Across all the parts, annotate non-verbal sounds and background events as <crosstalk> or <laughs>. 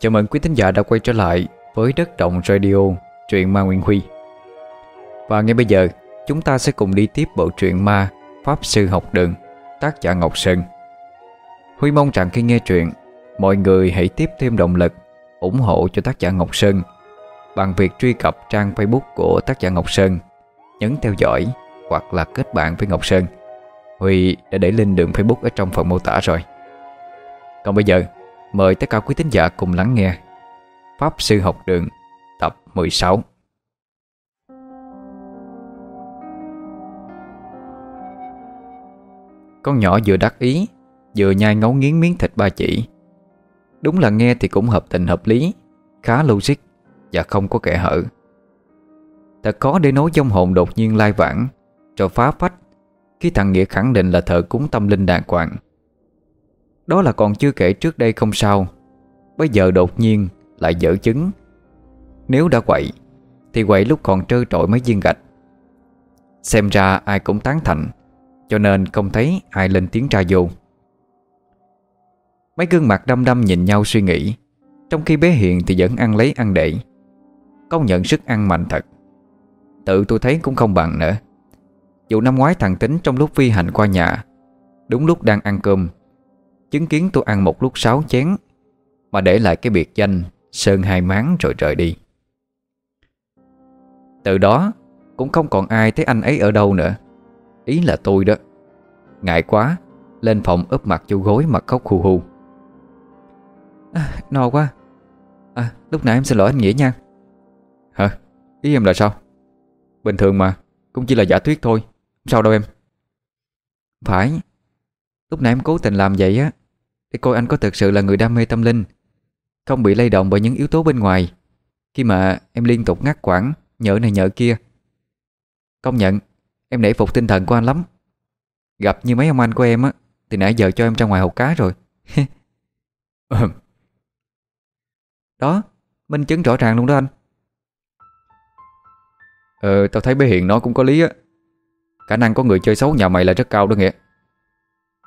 Chào mừng quý thính giả đã quay trở lại với Đất Động Radio, truyện ma Nguyễn Huy Và ngay bây giờ, chúng ta sẽ cùng đi tiếp bộ truyện ma Pháp Sư Học Đường, tác giả Ngọc Sơn Huy mong rằng khi nghe truyện, mọi người hãy tiếp thêm động lực, ủng hộ cho tác giả Ngọc Sơn bằng việc truy cập trang Facebook của tác giả Ngọc Sơn, nhấn theo dõi hoặc là kết bạn với Ngọc Sơn. Huy đã để link đường Facebook ở trong phần mô tả rồi. Còn bây giờ, mời tất cả quý tín giả cùng lắng nghe Pháp Sư Học Đường tập 16. Con nhỏ vừa đắc ý, vừa nhai ngấu nghiến miếng thịt ba chỉ. Đúng là nghe thì cũng hợp tình hợp lý, khá logic và không có kẻ hở. Thật khó để nói dông hồn đột nhiên lai vãng Rồi phá phách Khi thằng Nghĩa khẳng định là thợ cúng tâm linh đàng hoàng đó là còn chưa kể trước đây không sao. Bây giờ đột nhiên lại dở chứng. Nếu đã quậy Thì quậy lúc còn trơ trội mấy viên gạch. Xem ra ai cũng tán thành Cho nên không thấy ai lên tiếng tra vô. Mấy gương mặt đăm đăm nhìn nhau suy nghĩ Trong khi bé Hiền thì vẫn ăn lấy ăn để, Công nhận sức ăn mạnh thật. Tự tôi thấy cũng không bằng nữa. Dù năm ngoái thằng Tính trong lúc vi hành qua nhà Đúng lúc đang ăn cơm Chứng kiến tôi ăn một lúc sáu chén Mà để lại cái biệt danh Sơn hai máng rồi rời đi. Từ đó Cũng không còn ai thấy anh ấy ở đâu nữa. Ý là tôi đó. Ngại quá Lên phòng ướp mặt vô gối mà khóc hù hù. À, No quá. À lúc nãy em xin lỗi anh Nghĩa nha. Hả? Ý em là sao? Bình thường mà Cũng chỉ là giả thuyết thôi. Sao đâu em. Phải. Lúc nãy em cố tình làm vậy á, Để coi anh có thực sự là người đam mê tâm linh, Không bị lay động bởi những yếu tố bên ngoài. Khi mà em liên tục ngắt quãng Nhỡ này nhỡ kia. Công nhận, Em nể phục tinh thần của anh lắm. Gặp như mấy ông anh của em á, Thì nãy giờ cho em ra ngoài hộp cá rồi. <laughs> Đó, Minh chứng rõ ràng luôn đó anh. Ờ tao thấy bé Hiền nó cũng có lý á. Khả năng có người chơi xấu nhà mày là rất cao đó Nghĩa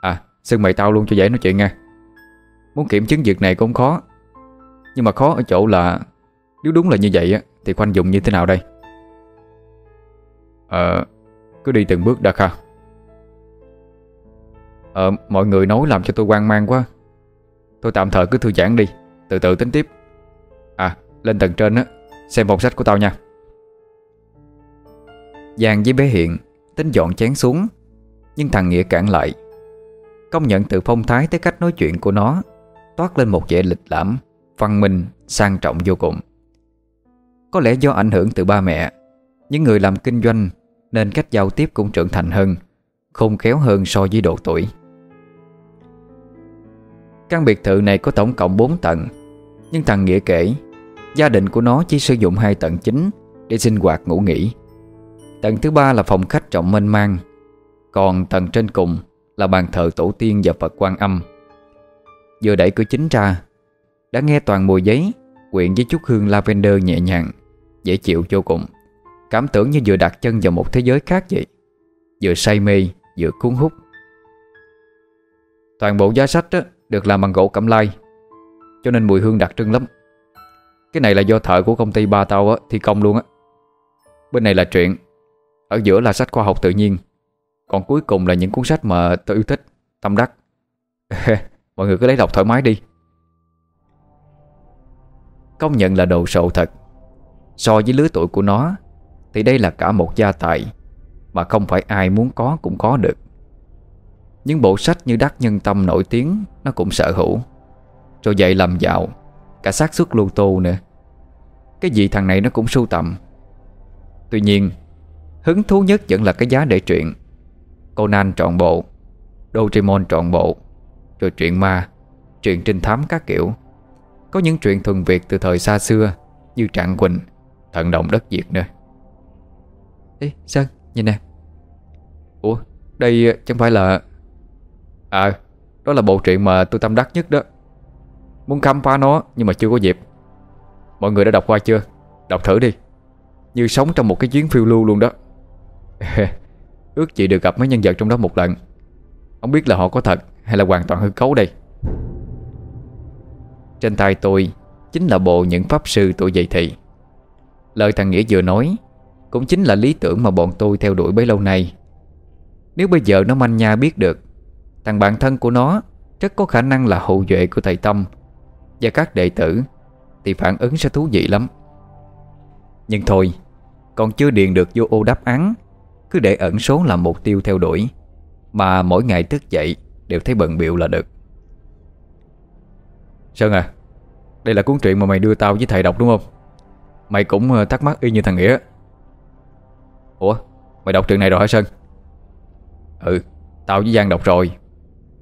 À xưng mày tao luôn cho dễ nói chuyện nha. Muốn kiểm chứng việc này cũng khó. Nhưng mà khó ở chỗ là, Nếu đúng là như vậy á, Thì khoanh dùng như thế nào đây? Ờ Cứ đi từng bước đã, kha. Ờ mọi người nói làm cho tôi quan mang quá. Tôi tạm thời cứ thư giãn đi, Từ từ tính tiếp. À lên tầng trên á, Xem phòng sách của tao nha. Giang với bé Hiện Tính dọn chén xuống, Nhưng thằng Nghĩa cản lại. Công nhận từ phong thái tới cách nói chuyện của nó Toát lên một vẻ lịch lãm Văn minh, sang trọng vô cùng. Có lẽ do ảnh hưởng từ ba mẹ Những người làm kinh doanh Nên cách giao tiếp cũng trưởng thành hơn Khôn khéo hơn so với độ tuổi. Căn biệt thự này có tổng cộng 4 tầng Nhưng thằng Nghĩa kể Gia đình của nó chỉ sử dụng hai tầng chính Để sinh hoạt ngủ nghỉ. Tầng thứ ba là phòng khách trọng mênh mang Còn tầng trên cùng là bàn thờ tổ tiên và Phật quan âm. Vừa đẩy cửa chính ra Đã nghe toàn mùi giấy Quyện với chút hương lavender nhẹ nhàng Dễ chịu vô cùng. Cảm tưởng như vừa đặt chân vào một thế giới khác vậy Vừa say mê Vừa cuốn hút. Toàn bộ giá sách đó được làm bằng gỗ cẩm lai Cho nên mùi hương đặc trưng lắm. Cái này là do thợ của công ty ba tao á, thi công luôn á. Bên này là truyện Ở giữa là sách khoa học tự nhiên. Còn cuối cùng là những cuốn sách mà tôi yêu thích. Tâm đắc. <laughs> Mọi người cứ lấy đọc thoải mái đi. Công nhận là đồ sộ thật. So với lứa tuổi của nó, Thì đây là cả một gia tài Mà không phải ai muốn có cũng có được. Những bộ sách như Đắc Nhân Tâm nổi tiếng, Nó cũng sở hữu. Rồi dạy làm dạo, Cả xác suất lô tô nữa. Cái gì thằng này nó cũng sưu tầm. Tuy nhiên, Hứng thú nhất vẫn là cái giá để truyện. Conan trọn bộ, Doraemon trọn bộ, Rồi truyện ma, Truyện trinh thám các kiểu. Có những truyện thuần Việt từ thời xa xưa, Như Trạng Quỳnh Thần động đất Việt nữa. Ê, Sơn, nhìn nè. Ủa, đây ờ, chẳng phải là À đó là bộ truyện mà tôi tâm đắc nhất đó. Muốn khám phá nó, nhưng mà chưa có dịp. Mọi người đã đọc qua chưa? Đọc thử đi. Như sống trong một cái chuyến phiêu lưu luôn đó. <laughs> Ước chị được gặp mấy nhân vật trong đó một lần. Không biết là họ có thật Hay là hoàn toàn hư cấu đây. Trên tay tôi Chính là bộ những pháp sư tuổi dậy thị. Lời thằng Nghĩa vừa nói Cũng chính là lý tưởng mà bọn tôi theo đuổi bấy lâu nay. Nếu bây giờ nó manh nha biết được, Thằng bạn thân của nó Rất có khả năng là hậu duệ của thầy Tâm Và các đệ tử Thì phản ứng sẽ thú vị lắm. Nhưng thôi, Còn chưa điền được vô ô đáp án cứ để ẩn số làm mục tiêu theo đuổi, Mà mỗi ngày thức dậy Đều thấy bận biệu là được. Sơn à Đây là cuốn truyện mà mày đưa tao với thầy đọc đúng không? Mày cũng ờ, thắc mắc y như thằng Nghĩa. Ủa, Mày đọc truyện này rồi hả Sơn? Ừ Tao với Giang đọc rồi.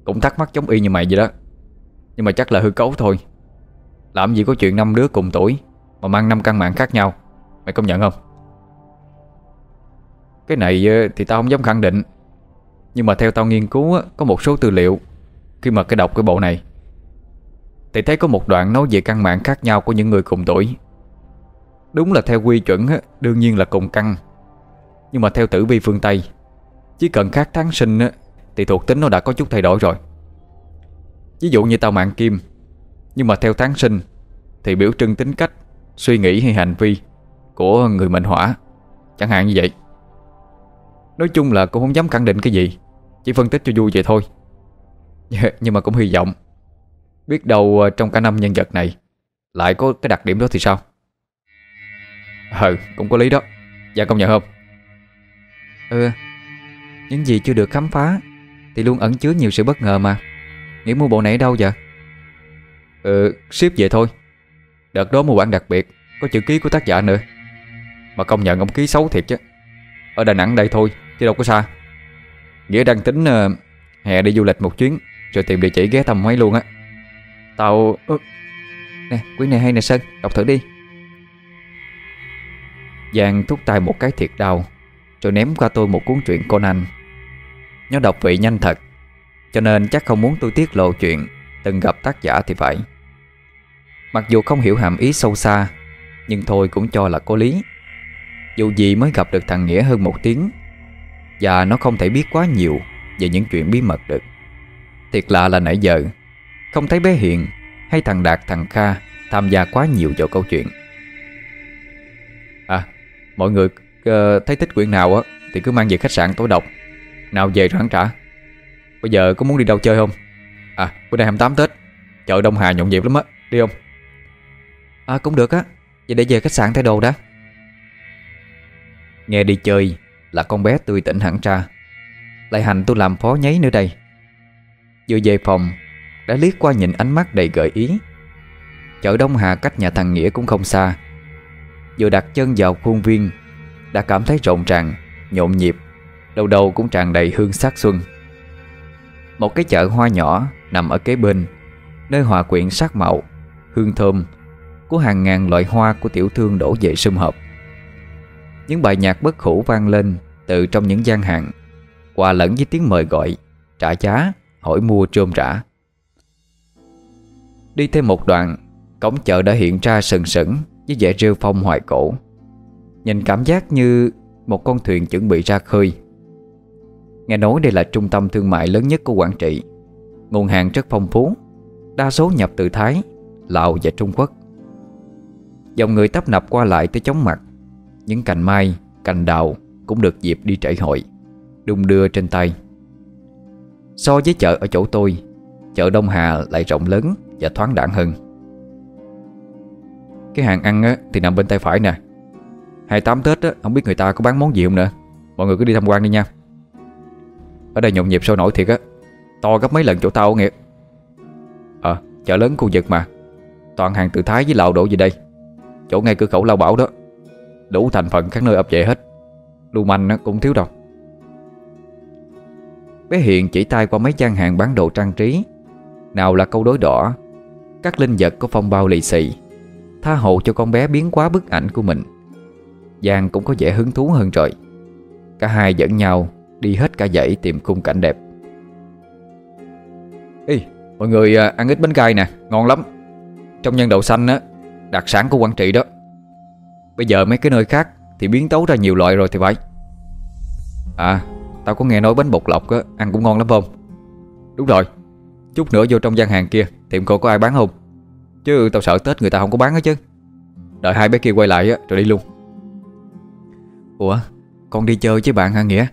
Cũng thắc mắc giống y như mày vậy đó. Nhưng mà chắc là hư cấu thôi. Làm gì có chuyện năm đứa cùng tuổi Mà mang năm căn mạng khác nhau. Mày công nhận không? Cái này ờ, thì tao không dám khẳng định. Nhưng mà theo tao nghiên cứu Có một số tư liệu Khi mà cái đọc cái bộ này, Thì thấy có một đoạn nói về căn mạng khác nhau Của những người cùng tuổi. Đúng là theo quy chuẩn Đương nhiên là cùng căn. Nhưng mà theo tử vi phương Tây, Chỉ cần khác tháng sinh Thì thuộc tính nó đã có chút thay đổi rồi. Ví dụ như tao mạng kim, Nhưng mà theo tháng sinh Thì biểu trưng tính cách, Suy nghĩ hay hành vi Của người mệnh hỏa Chẳng hạn như vậy. Nói chung là cũng không dám khẳng định cái gì. Chỉ phân tích cho vui vậy thôi. <laughs> Nhưng mà cũng hy vọng. Biết đâu ờ, trong cả năm nhân vật này Lại có cái đặc điểm đó thì sao? Ừ cũng có lý đó. Dạ công nhận không? Ừ. Những gì chưa được khám phá Thì luôn ẩn chứa nhiều sự bất ngờ mà. Nghĩ mua bộ này ở đâu vậy? Ừ ship về thôi. Đợt đó mua bản đặc biệt Có chữ ký của tác giả nữa. Mà công nhận ông ký xấu thiệt chứ. Ở Đà Nẵng đây thôi chứ đâu có xa. Nghĩa đang tính uh, hè đi du lịch một chuyến Rồi tìm địa chỉ ghé thăm mấy luôn á. Tao... Ừ. Nè quyển này hay nè Sơn Đọc thử đi. Giang thúc tay một cái thiệt đau Rồi ném qua tôi một cuốn truyện Conan. Nó đọc vị nhanh thật Cho nên chắc không muốn tôi tiết lộ chuyện Từng gặp tác giả thì phải. Mặc dù không hiểu hàm ý sâu xa Nhưng thôi cũng cho là có lý. Dù gì mới gặp được thằng Nghĩa hơn một tiếng và nó không thể biết quá nhiều Về những chuyện bí mật được. Thiệt lạ là nãy giờ Không thấy bé Hiền Hay thằng Đạt thằng Kha Tham gia quá nhiều vào câu chuyện. À Mọi người uh, thấy thích quyển nào á Thì cứ mang về khách sạn tối đọc. Nào về rồi hắn trả. Bây giờ có muốn đi đâu chơi không? À bữa nay 28 Tết Chợ Đông Hà nhộn nhịp lắm á Đi không? À cũng được á Vậy để về khách sạn thay đồ đã. Nghe đi chơi là con bé tươi tỉnh hẳn ra. Lại hành tôi làm phó nháy nữa đây. Vừa về phòng, Đã liếc qua nhìn ánh mắt đầy gợi ý. Chợ Đông Hà cách nhà thằng Nghĩa cũng không xa. Vừa đặt chân vào khuôn viên, Đã cảm thấy rộn ràng, Nhộn nhịp, Đầu đầu cũng tràn đầy hương sắc xuân. Một cái chợ hoa nhỏ Nằm ở kế bên, Nơi hòa quyện sắc màu, Hương thơm Của hàng ngàn loại hoa của tiểu thương đổ về sum họp. Những bài nhạc bất khủ vang lên Từ trong những gian hàng. Hòa lẫn với tiếng mời gọi Trả giá Hỏi mua trôm rã. Đi thêm một đoạn Cổng chợ đã hiện ra sừng sững với vẻ rêu phong hoài cổ. Nhìn cảm giác như một con thuyền chuẩn bị ra khơi. Nghe nói đây là trung tâm thương mại lớn nhất của Quảng Trị. Nguồn hàng rất phong phú Đa số nhập từ Thái, Lào và Trung Quốc. Dòng người tấp nập qua lại tới chóng mặt. Những cành mai, cành đào cũng được dịp đi trải hội Đung đưa trên tay. So với chợ ở chỗ tôi Chợ Đông Hà lại rộng lớn và thoáng đẳng hơn. Cái hàng ăn á, thì nằm bên tay phải nè. 28 Tết á, không biết người ta có bán món gì không nữa. Mọi người cứ đi tham quan đi nha. Ở đây nhộn nhịp sôi nổi thiệt á. To gấp mấy lần chỗ tao nghiệp. Ờ, chợ lớn khu vực mà. Toàn hàng từ Thái với Lào đổ về đây. Chỗ ngay cửa khẩu Lao Bảo đó. Đủ thành phần các nơi ập về hết. Lưu manh cũng thiếu đâu Bé Hiền chỉ tay qua mấy gian hàng bán đồ trang trí. Nào là câu đối đỏ Các linh vật có phong bao lì xì Tha hộ cho con bé biến quá bức ảnh của mình. Giang cũng có vẻ hứng thú hơn rồi Cả hai dẫn nhau Đi hết cả dãy tìm khung cảnh đẹp. Ê, mọi người à, ăn ít bánh gai nè Ngon lắm. Trong nhân đậu xanh á Đặc sản của Quảng Trị đó. Bây giờ mấy cái nơi khác Thì biến tấu ra nhiều loại rồi thì phải. À Tao có nghe nói bánh bột lọc á, Ăn cũng ngon lắm không? Đúng rồi. Chút nữa vô trong gian hàng kia Tiệm cô có ai bán không? Chứ tao sợ Tết người ta không có bán hết chứ. Đợi hai bé kia quay lại á, rồi đi luôn. Ủa, Con đi chơi với bạn hả Nghĩa?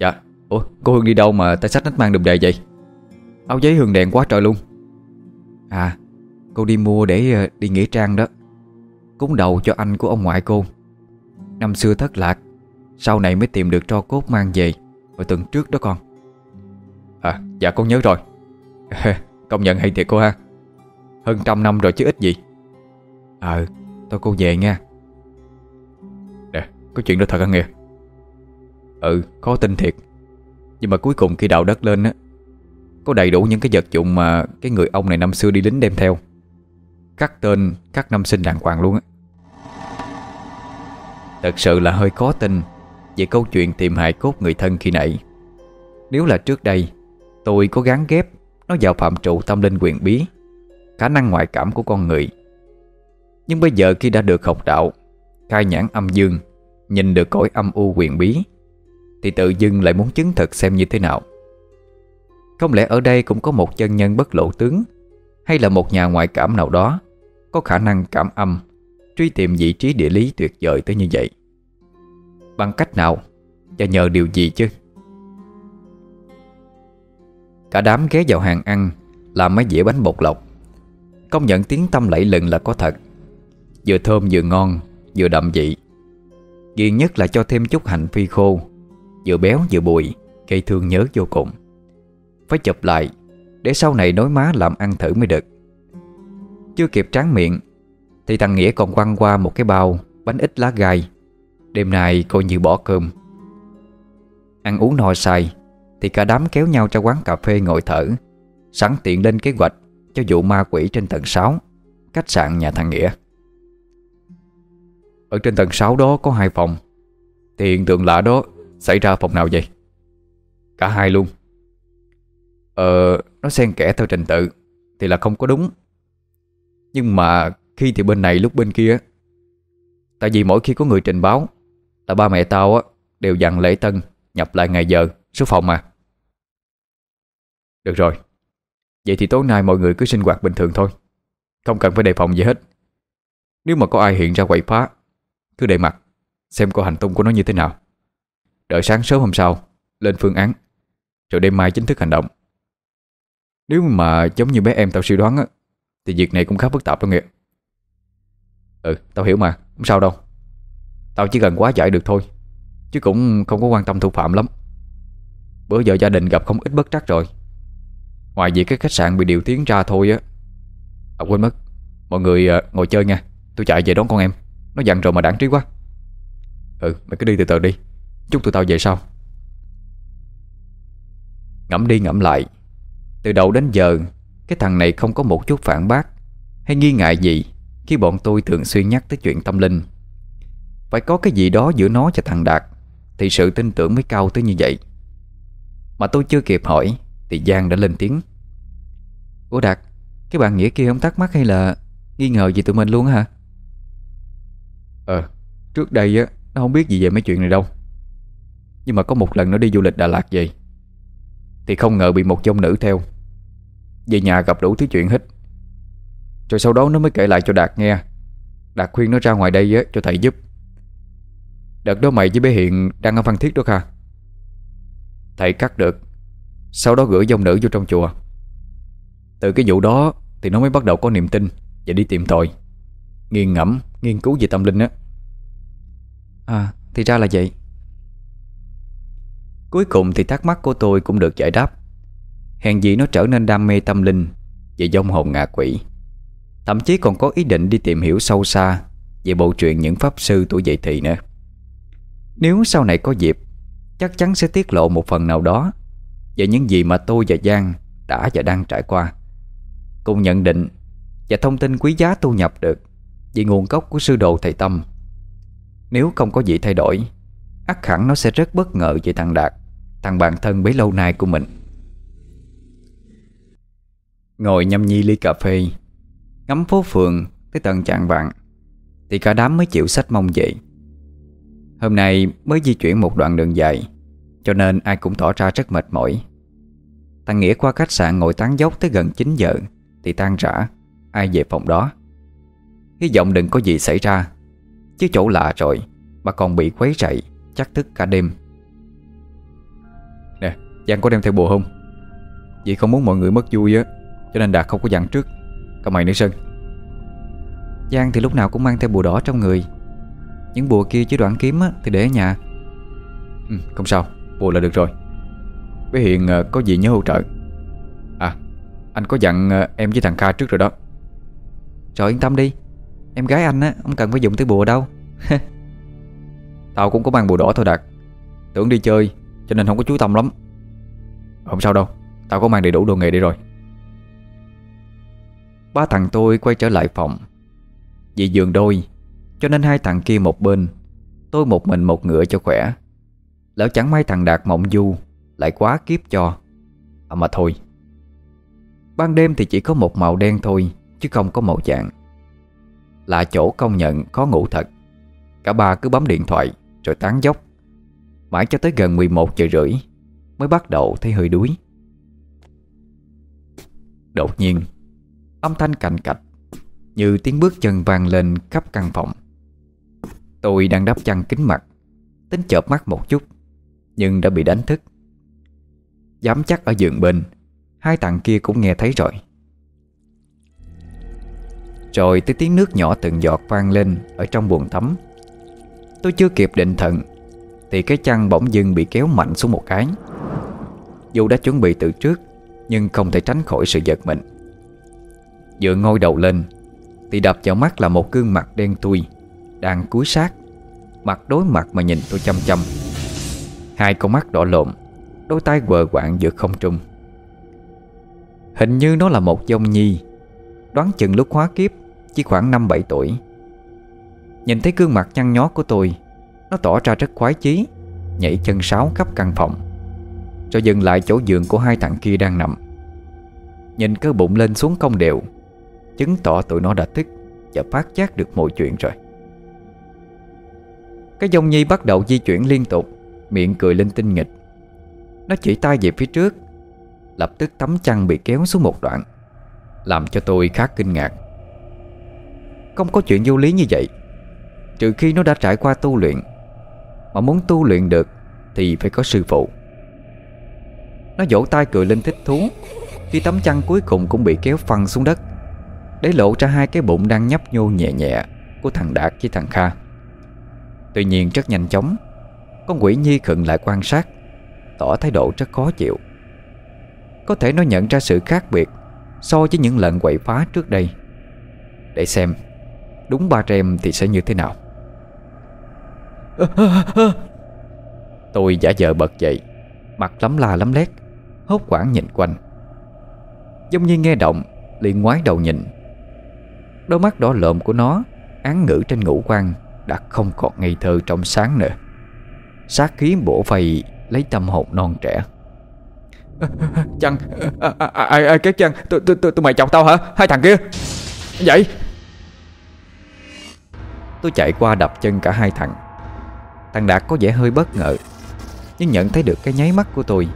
Dạ. Ủa, cô Hương đi đâu mà tay sách nách mang đùm đề vậy? Áo giấy hương đèn quá trời luôn. À Cô đi mua để ờ, đi nghĩa trang đó. Cúng đầu cho anh của ông ngoại cô. Năm xưa thất lạc, Sau này mới tìm được tro cốt mang về Hồi tuần trước đó con. À dạ con nhớ rồi. <laughs> Công nhận hay thiệt cô ha. Hơn trăm năm rồi chứ ít gì. Ờ Tôi cô về nha. Nè, Có chuyện đó thật hả nghe? Ừ có tin thiệt. Nhưng mà cuối cùng khi đào đất lên á, Có đầy đủ những cái vật dụng mà Cái người ông này năm xưa đi lính đem theo. Cắt tên, các năm sinh đàng hoàng luôn á. Thật sự là hơi khó tin Về câu chuyện tìm hại cốt người thân khi nãy. Nếu là trước đây, Tôi có gắn ghép Nó vào phạm trụ tâm linh quyền bí, Khả năng ngoại cảm của con người. Nhưng bây giờ khi đã được học đạo, Khai nhãn âm dương, Nhìn được cõi âm u quyền bí, Thì tự dưng lại muốn chứng thực xem như thế nào. Không lẽ ở đây cũng có một chân nhân bất lộ tướng, Hay là một nhà ngoại cảm nào đó có khả năng cảm âm, Truy tìm vị trí địa lý tuyệt vời tới như vậy. Bằng cách nào? Và nhờ điều gì chứ? Cả đám ghé vào hàng ăn, Làm mấy dĩa bánh bột lọc. Công nhận tiếng tâm lẫy lừng là có thật. Vừa thơm vừa ngon, Vừa đậm vị. Ghiền nhất là cho thêm chút hành phi khô, Vừa béo vừa bùi, Gây thương nhớ vô cùng. Phải chụp lại, Để sau này nối má làm ăn thử mới được. Chưa kịp tráng miệng, Thì thằng Nghĩa còn quăng qua một cái bao Bánh ít lá gai. Đêm nay coi như bỏ cơm. Ăn uống no say, Thì cả đám kéo nhau ra quán cà phê ngồi thở, Sẵn tiện lên kế hoạch Cho vụ ma quỷ trên tầng 6 Khách sạn nhà thằng Nghĩa. Ở trên tầng 6 đó có hai phòng. Thì hiện tượng lạ đó, Xảy ra phòng nào vậy? Cả hai luôn. Ờ Nó xen kẽ theo trình tự, Thì là không có đúng. Nhưng mà khi thì bên này lúc bên kia. Tại vì mỗi khi có người trình báo Là ba mẹ tao á, Đều dặn lễ tân, Nhập lại ngày giờ, Số phòng mà. Được rồi. Vậy thì tối nay mọi người cứ sinh hoạt bình thường thôi. Không cần phải đề phòng gì hết. Nếu mà có ai hiện ra quậy phá, Cứ để mặt, Xem coi hành tung của nó như thế nào. Đợi sáng sớm hôm sau, Lên phương án, Rồi đêm mai chính thức hành động. Nếu mà giống như bé em tao suy đoán á thì việc này cũng khá phức tạp đó nghĩa Ừ tao hiểu mà Không sao đâu. Tao chỉ cần quá giải được thôi Chứ cũng không có quan tâm thủ phạm lắm. Bữa giờ gia đình gặp không ít bất trắc rồi. Ngoài việc cái khách sạn bị điều tiếng ra thôi á. À quên mất. Mọi người à, ngồi chơi nha. Tôi chạy về đón con em. Nó dặn rồi mà đáng trí quá. Ừ mày cứ đi từ từ đi. Chúc tụi tao về sau. Ngẫm đi ngẫm lại. Từ đầu đến giờ cái thằng này không có một chút phản bác. Hay nghi ngại gì Khi bọn tôi thường xuyên nhắc tới chuyện tâm linh? Phải có cái gì đó giữa nó và thằng Đạt Thì sự tin tưởng mới cao tới như vậy. Mà tôi chưa kịp hỏi Thì Giang đã lên tiếng. Ủa Đạt, Cái bạn Nghĩa kia không thắc mắc hay là Nghi ngờ gì tụi mình luôn hả? Ờ Trước đây á, Nó không biết gì về mấy chuyện này đâu. Nhưng mà có một lần nó đi du lịch Đà Lạt về Thì không ngờ bị một dông nữ theo. Về nhà gặp đủ thứ chuyện hết. Rồi sau đó nó mới kể lại cho Đạt nghe. Đạt khuyên nó ra ngoài đây á, cho thầy giúp. Đợt đó mày với bé Hiện Đang ở Phan Thiết đó kha. Thầy cắt được. Sau đó gửi dòng nữ vô trong chùa. Từ cái vụ đó Thì nó mới bắt đầu có niềm tin Và đi tìm tội. Nghiên ngẫm, nghiên cứu về tâm linh á. À thì ra là vậy. Cuối cùng thì thắc mắc của tôi cũng được giải đáp. Hèn gì nó trở nên đam mê tâm linh Về dông hồn ngạ quỷ. Thậm chí còn có ý định đi tìm hiểu sâu xa Về bộ truyện những pháp sư tuổi dậy thì nữa. Nếu sau này có dịp, Chắc chắn sẽ tiết lộ một phần nào đó Về những gì mà tôi và Giang Đã và đang trải qua. Cùng nhận định Và thông tin quý giá tu nhập được Về nguồn gốc của sư đồ thầy Tâm. Nếu không có gì thay đổi, ắt hẳn nó sẽ rất bất ngờ về thằng Đạt, Thằng bạn thân bấy lâu nay của mình. Ngồi nhâm nhi ly cà phê. Ngắm phố phường Tới tận chạng vạn Thì cả đám mới chịu sách mông vậy Hôm nay mới di chuyển một đoạn đường dài, Cho nên ai cũng tỏ ra rất mệt mỏi. Thằng Nghĩa qua khách sạn ngồi tán dốc tới gần 9 giờ, Thì tan rã, ai về phòng đó? Hy vọng đừng có gì xảy ra, Chứ chỗ lạ rồi Mà còn bị quấy rầy, Chắc thức cả đêm. Nè, Giang có đem theo bùa không? Vì không muốn mọi người mất vui á. Cho nên Đạt không có dặn trước. Còn mày nữa Sơn. Giang thì lúc nào cũng mang theo bùa đỏ trong người. Những bùa kia chứ đoạn kiếm á, thì để ở nhà. Ừ, Không sao. Bùa là được rồi. Với Hiền ờ, có gì nhớ hỗ trợ? À Anh có dặn ờ, em với thằng Kha trước rồi đó. Trời yên tâm đi. Em gái anh á Không cần phải dùng tới bùa đâu. <laughs> Tao cũng có mang bùa đỏ thôi Đạt. Tưởng đi chơi Cho nên không có chú tâm lắm. Không sao đâu. Tao có mang đầy đủ đồ nghề đi rồi. Ba thằng tôi quay trở lại phòng. Vì giường đôi, Cho nên hai thằng kia một bên, Tôi một mình một ngựa cho khỏe. Lỡ chẳng may thằng Đạt mộng du, Lại quá kiếp cho. À mà thôi. Ban đêm thì chỉ có một màu đen thôi, Chứ không có màu dạng Là chỗ công nhận khó ngủ thật. Cả ba cứ bấm điện thoại, Rồi tán dốc. Mãi cho tới gần 11 giờ rưỡi, Mới bắt đầu thấy hơi đuối. Đột nhiên Âm thanh cành cạch, Như tiếng bước chân vang lên khắp căn phòng. Tôi đang đắp chăn kính mặt, Tính chợp mắt một chút, Nhưng đã bị đánh thức. Dám chắc ở giường bên, Hai thằng kia cũng nghe thấy rồi. Rồi tới tiếng nước nhỏ từng giọt vang lên Ở trong buồng tắm. Tôi chưa kịp định thần, Thì cái chăn bỗng dưng bị kéo mạnh xuống một cái. Dù đã chuẩn bị từ trước, Nhưng không thể tránh khỏi sự giật mình. Dựa ngôi đầu lên, Thì đập vào mắt là một gương mặt đen tui Đang cúi sát. Mặt đối mặt mà nhìn tôi chăm chăm. Hai con mắt đỏ lộn, Đôi tay quờ quạng giữa không trung. Hình như nó là một dông nhi, Đoán chừng lúc hóa kiếp, Chỉ khoảng 5-7 tuổi. Nhìn thấy gương mặt nhăn nhó của tôi, Nó tỏ ra rất khoái chí, Nhảy chân sáo khắp căn phòng, Rồi dừng lại chỗ giường của hai thằng kia đang nằm. Nhìn cơ bụng lên xuống không đều Chứng tỏ tụi nó đã thức Và phát giác được mọi chuyện rồi. Cái dông nhi bắt đầu di chuyển liên tục, Miệng cười lên tinh nghịch. Nó chỉ tay về phía trước, Lập tức tấm chăn bị kéo xuống một đoạn, Làm cho tôi khá kinh ngạc. Không có chuyện vô lý như vậy. Trừ khi nó đã trải qua tu luyện, Mà muốn tu luyện được Thì phải có sư phụ. Nó vỗ tay cười lên thích thú, Khi tấm chăn cuối cùng cũng bị kéo phăng xuống đất. Để lộ ra hai cái bụng đang nhấp nhô nhẹ nhẹ Của thằng Đạt với thằng Kha. Tuy nhiên rất nhanh chóng, Con quỷ nhi khựng lại quan sát, Tỏ thái độ rất khó chịu. Có thể nó nhận ra sự khác biệt So với những lần quậy phá trước đây. Để xem, Đúng ba rem thì sẽ như thế nào. <laughs> Tôi giả vờ bật dậy, Mặt lắm la lắm lét, Hốt quảng nhìn quanh. Giống như nghe động, liền ngoái đầu nhìn. Đôi mắt đỏ lợm của nó Án ngữ trên ngũ quan Đã không còn ngây thơ trong sáng nữa. Sát khí bổ vây Lấy tâm hồn non trẻ. <laughs> Chăng? Ai ai két chăng? Tụi tụi tụi mày chọc tao hả? Hai thằng kia. Vậy. Tôi chạy qua đập chân cả hai thằng. Thằng Đạt có vẻ hơi bất ngờ Nhưng nhận thấy được cái nháy mắt của tôi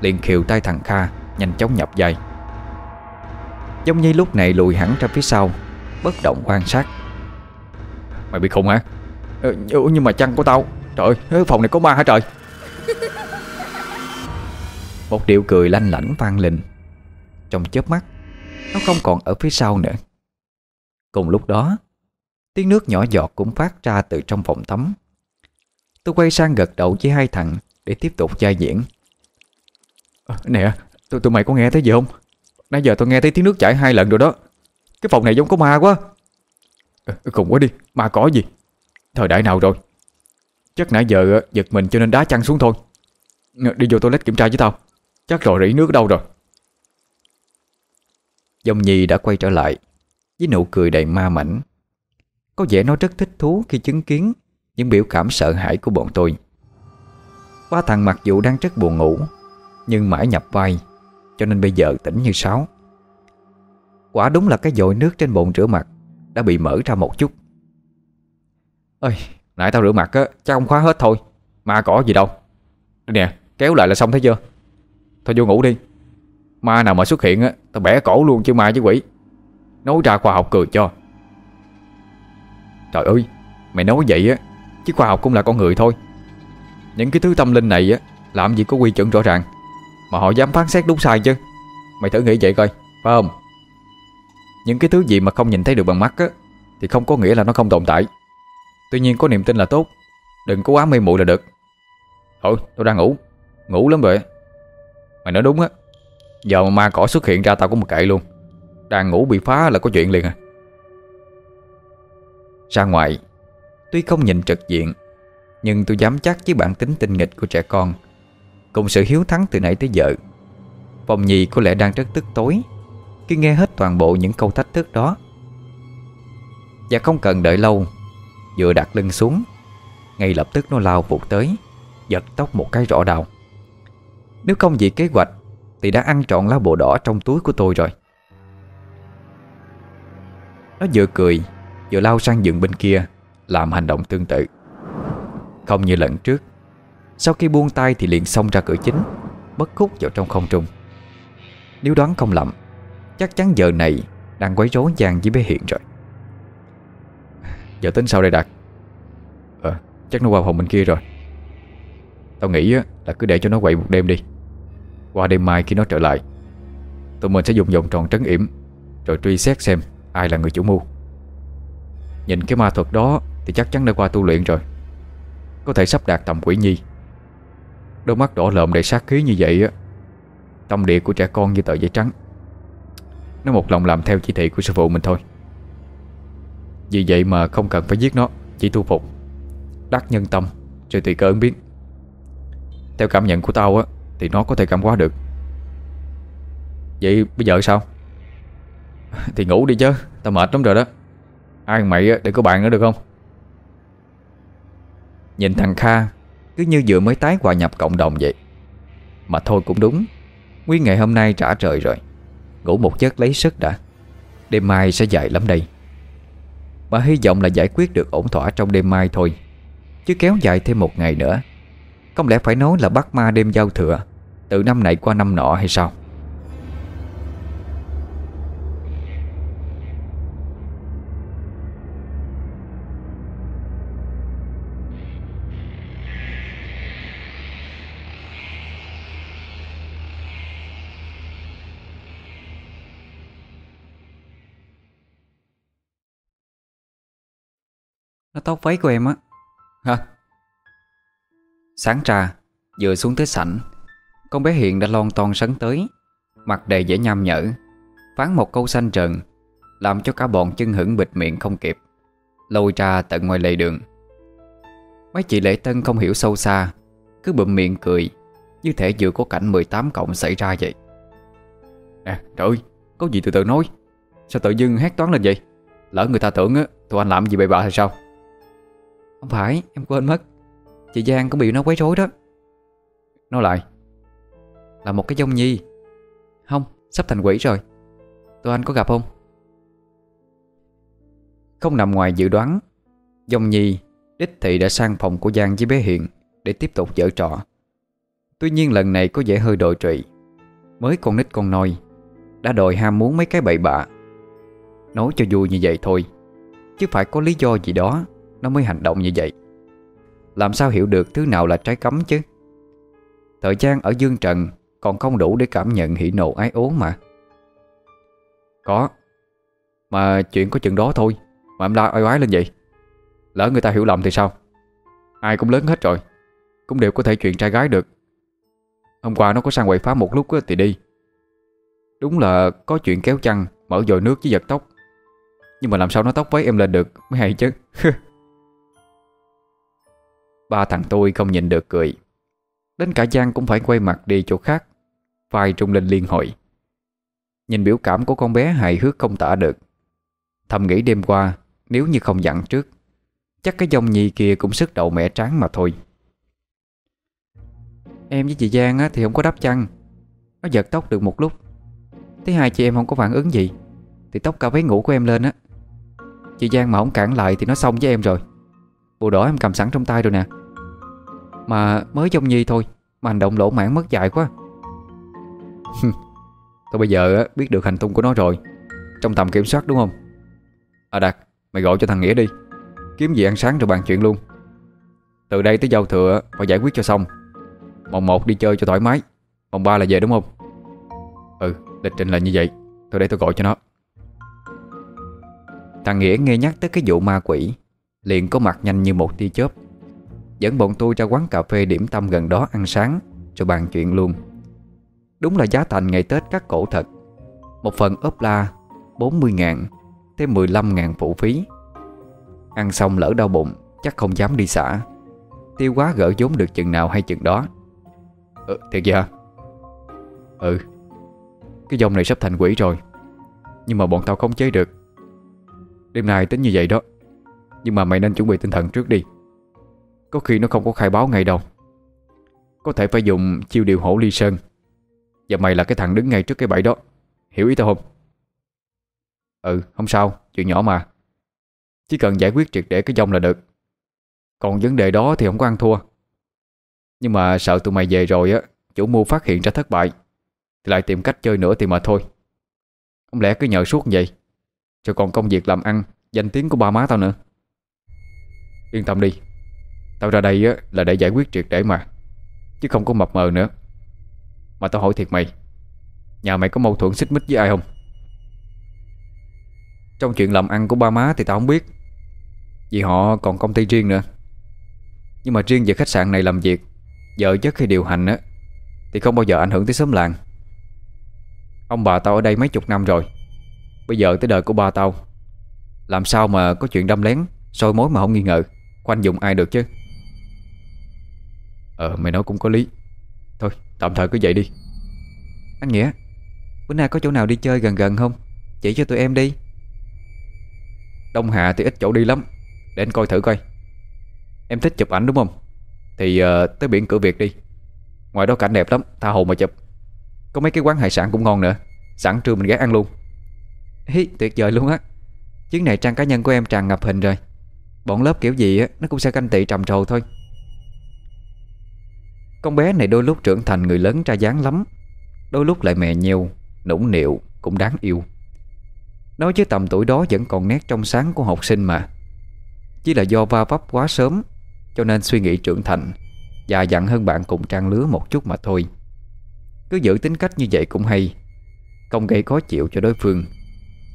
Liền khiều tay thằng Kha Nhanh chóng nhập dây Giống như lúc này lùi hẳn ra phía sau Bất động quan sát. Mày bị khùng hả? Ừ, Nhưng mà chăn của tao. Trời ơi phòng này có ma hả trời? <laughs> Một điệu cười lanh lảnh vang lên. Trong chớp mắt Nó không còn ở phía sau nữa. Cùng lúc đó Tiếng nước nhỏ giọt cũng phát ra từ trong phòng tắm. Tôi quay sang gật đầu với hai thằng Để tiếp tục gia diễn. À, Nè tụi, tụi mày có nghe thấy gì không? Nãy giờ tôi nghe thấy tiếng nước chảy hai lần rồi đó cái phòng này giống có ma quá. Ờ, khùng quá đi, Ma có gì? Thời đại nào rồi? Chắc nãy giờ ờ, giật mình cho nên đá chăn xuống thôi. Ờ, đi vô toilet kiểm tra với tao. Chắc rồi rỉ nước đâu rồi? Dòng Nhi đã quay trở lại Với nụ cười đầy ma mảnh. Có vẻ nó rất thích thú khi chứng kiến Những biểu cảm sợ hãi của bọn tôi. Ba thằng mặc dù đang rất buồn ngủ, Nhưng mãi nhập vai, Cho nên bây giờ tỉnh như sáo. Quả đúng là cái dội nước trên bồn rửa mặt, Đã bị mở ra một chút. Ơi Nãy tao rửa mặt á, Chắc không khóa hết thôi, Ma cỏ gì đâu. Nè, kéo lại là xong thấy chưa? Thôi vô ngủ đi. Ma nào mà xuất hiện á, Tao bẻ cổ luôn chứ ma chứ quỷ. Nói ra khoa học cười cho. Trời ơi, Mày nói vậy á, Chứ khoa học cũng là con người thôi. Những cái thứ tâm linh này á, Làm gì có quy chuẩn rõ ràng. Mà họ dám phán xét đúng sai chứ. Mày thử nghĩ vậy coi, Phải không? Những cái thứ gì mà không nhìn thấy được bằng mắt á, Thì không có nghĩa là nó không tồn tại. Tuy nhiên có niềm tin là tốt. Đừng có quá mê muội là được. Thôi, tôi đang ngủ. Ngủ lắm rồi Mày nói đúng á. Giờ mà ma cỏ xuất hiện ra tao cũng một kệ luôn. Đang ngủ bị phá là có chuyện liền à. Ra ngoài, Tuy không nhìn trực diện, Nhưng tôi dám chắc với bản tính tinh nghịch của trẻ con, Cùng sự hiếu thắng từ nãy tới giờ Phòng nhì có lẽ đang rất tức tối. Khi nghe hết toàn bộ những câu thách thức đó. Và không cần đợi lâu, Vừa đặt lưng xuống, Ngay lập tức nó lao vụt tới, Giật tóc một cái rõ đào. Nếu không vì kế hoạch, Thì đã ăn trọn lá bồ đỏ trong túi của tôi rồi. Nó vừa cười, Vừa lao sang dựng bên kia, Làm hành động tương tự. Không như lần trước, Sau khi buông tay thì liền xông ra cửa chính, Bất khúc vào trong không trung. Nếu đoán không lầm Chắc chắn giờ này Đang quấy rối Giang với bé Hiện rồi. Giờ tính sao đây Đạt? Ờ chắc nó qua phòng bên kia rồi. Tao nghĩ là cứ để cho nó quậy một đêm đi. Qua đêm mai khi nó trở lại, Tụi mình sẽ dùng vòng tròn trấn yểm, Rồi truy xét xem ai là người chủ mưu. Nhìn cái ma thuật đó Thì chắc chắn đã qua tu luyện rồi. Có thể sắp đạt tầm quỷ nhi. Đôi mắt đỏ lợm đầy sát khí như vậy á, Tâm địa của trẻ con như tờ giấy trắng. Nó một lòng làm theo chỉ thị của sư phụ mình thôi. Vì vậy mà không cần phải giết nó, Chỉ thu phục. Đắc nhân tâm, Rồi tùy cơ ứng biến. Theo cảm nhận của tao á, Thì nó có thể cảm hóa được. Vậy bây giờ sao? <laughs> Thì ngủ đi chứ, Tao mệt lắm rồi đó. Ai mày để có bạn nữa được không? Nhìn thằng Kha, Cứ như vừa mới tái hòa nhập cộng đồng vậy. Mà thôi cũng đúng, Nguyên ngày hôm nay trả trời rồi. Ngủ một giấc lấy sức đã. Đêm mai sẽ dài lắm đây. Bà hy vọng là giải quyết được ổn thỏa trong đêm mai thôi. Chứ kéo dài thêm một ngày nữa, Không lẽ phải nói là bắt ma đêm giao thừa, Từ năm này qua năm nọ hay sao? Tóc váy của em á. Hả? Sáng trà, Vừa xuống tới sảnh, Con bé Hiền đã lon ton sấn tới, Mặt đầy vẻ nham nhở, Phán một câu xanh trần, Làm cho cả bọn chân hững bịt miệng không kịp, Lôi ra tận ngoài lề đường. Mấy chị lễ tân không hiểu sâu xa, Cứ bụm miệng cười, Như thể vừa có cảnh 18 cộng xảy ra vậy. Nè trời ơi, Có gì từ từ nói, Sao tự dưng hét toán lên vậy? Lỡ người ta tưởng á, Tụi anh làm gì bậy bạ hay sao? Không phải em quên mất. Chị Giang cũng bị nó quấy rối đó. Nói lại Là một cái dông nhi. Không, sắp thành quỷ rồi. Tụi anh có gặp không? Không nằm ngoài dự đoán Dông nhi Đích thị đã sang phòng của Giang với bé Hiện Để tiếp tục dở trò. Tuy nhiên lần này có vẻ hơi đội trụy. Mới con nít con nôi Đã đòi ham muốn mấy cái bậy bạ. Nói cho vui như vậy thôi Chứ phải có lý do gì đó. Nó mới hành động như vậy. Làm sao hiểu được thứ nào là trái cấm chứ? Thời gian ở Dương Trần Còn không đủ để cảm nhận hỉ nộ ái ố mà. Có, Mà chuyện có chừng đó thôi, Mà em la oai oái lên vậy. Lỡ người ta hiểu lầm thì sao? Ai cũng lớn hết rồi, Cũng đều có thể chuyện trai gái được. Hôm qua nó có sang quậy phá một lúc thì đi. Đúng là có chuyện kéo chăn, Mở dồi nước với giật tóc. Nhưng mà làm sao nó tóc với em lên được, Mới hay chứ? <laughs> Ba thằng tôi không nhịn được cười. Đến cả Giang cũng phải quay mặt đi chỗ khác. Phai trung lên liên hội Nhìn biểu cảm của con bé hài hước không tả được. Thầm nghĩ đêm qua Nếu như không dặn trước Chắc cái dông nhi kia cũng sức đầu mẹ tráng mà thôi. Em với chị Giang á, thì không có đắp chăn Nó giật tóc được một lúc. Thế hai chị em không có phản ứng gì. Thì tóc cao váy ngủ của em lên á. Chị Giang mà không cản lại thì nó xong với em rồi. Bộ đỏ em cầm sẵn trong tay rồi nè. Mà mới trong nhi thôi, Mà hành động lỗ mãn mất dạy quá. Tôi bây giờ biết được hành tung của nó rồi. Trong tầm kiểm soát đúng không? À Đạt, Mày gọi cho thằng Nghĩa đi. Kiếm gì ăn sáng rồi bàn chuyện luôn. Từ đây tới giao thừa phải giải quyết cho xong. Mồng một đi chơi cho thoải mái. Mồng ba là về đúng không? Ừ lịch trình là như vậy. Tôi đây tôi gọi cho nó. Thằng Nghĩa nghe nhắc tới cái vụ ma quỷ, Liền có mặt nhanh như một tia chớp. Dẫn bọn tôi ra quán cà phê điểm tâm gần đó ăn sáng Rồi bàn chuyện luôn. Đúng là giá thành ngày Tết các cổ thật. Một phần ốp la 40 ngàn Thêm 15 ngàn phụ phí. Ăn xong lỡ đau bụng, Chắc không dám đi xả. Tiêu quá gỡ vốn được chừng nào hay chừng đó. Ừ thiệt vậy hả? Ừ. Cái dòng này sắp thành quỷ rồi, Nhưng mà bọn tao không chế được. Đêm nay tính như vậy đó. Nhưng mà mày nên chuẩn bị tinh thần trước đi. Có khi nó không có khai báo ngay đâu. Có thể phải dùng chiêu điều hổ ly sơn. Và mày là cái thằng đứng ngay trước cái bẫy đó. Hiểu ý tao không? Ừ không sao. Chuyện nhỏ mà. Chỉ cần giải quyết triệt để cái dòng là được. Còn vấn đề đó thì không có ăn thua. Nhưng mà sợ tụi mày về rồi á, Chủ mua phát hiện ra thất bại, Thì lại tìm cách chơi nữa thì mà thôi. Không lẽ cứ nhờ suốt vậy? Rồi còn công việc làm ăn, Danh tiếng của ba má tao nữa. Yên tâm đi. Tao ra đây á, là để giải quyết triệt để mà Chứ không có mập mờ nữa. Mà tao hỏi thiệt mày Nhà mày có mâu thuẫn xích mích với ai không? Trong chuyện làm ăn của ba má thì tao không biết Vì họ còn công ty riêng nữa. Nhưng mà riêng về khách sạn này làm việc Vợ chất khi điều hành á Thì không bao giờ ảnh hưởng tới xóm làng. Ông bà tao ở đây mấy chục năm rồi Bây giờ tới đời của ba tao. Làm sao mà có chuyện đâm lén sôi mối mà không nghi ngờ Khoanh dùng ai được chứ? Ờ mày nói cũng có lý. Thôi tạm thời cứ vậy đi. Anh Nghĩa Bữa nay có chỗ nào đi chơi gần gần không? Chỉ cho tụi em đi. Đông Hạ thì ít chỗ đi lắm. Để anh coi thử coi. Em thích chụp ảnh đúng không? Thì uh, tới biển cửa Việt đi. Ngoài đó cảnh đẹp lắm Tha hồ mà chụp. Có mấy cái quán hải sản cũng ngon nữa. Sẵn trưa mình ghé ăn luôn. Hi, tuyệt vời luôn á. Chuyến này trang cá nhân của em tràn ngập hình rồi. Bọn lớp kiểu gì á Nó cũng sẽ canh tị trầm trồ thôi con bé này đôi lúc trưởng thành người lớn ra dáng lắm, Đôi lúc lại mè nhiều, Nũng nịu, cũng đáng yêu. Nói chứ tầm tuổi đó vẫn còn nét trong sáng của học sinh mà. Chỉ là do va vấp quá sớm, Cho nên suy nghĩ trưởng thành Và dặn hơn bạn cùng trang lứa một chút mà thôi. Cứ giữ tính cách như vậy cũng hay, Không gây khó chịu cho đối phương.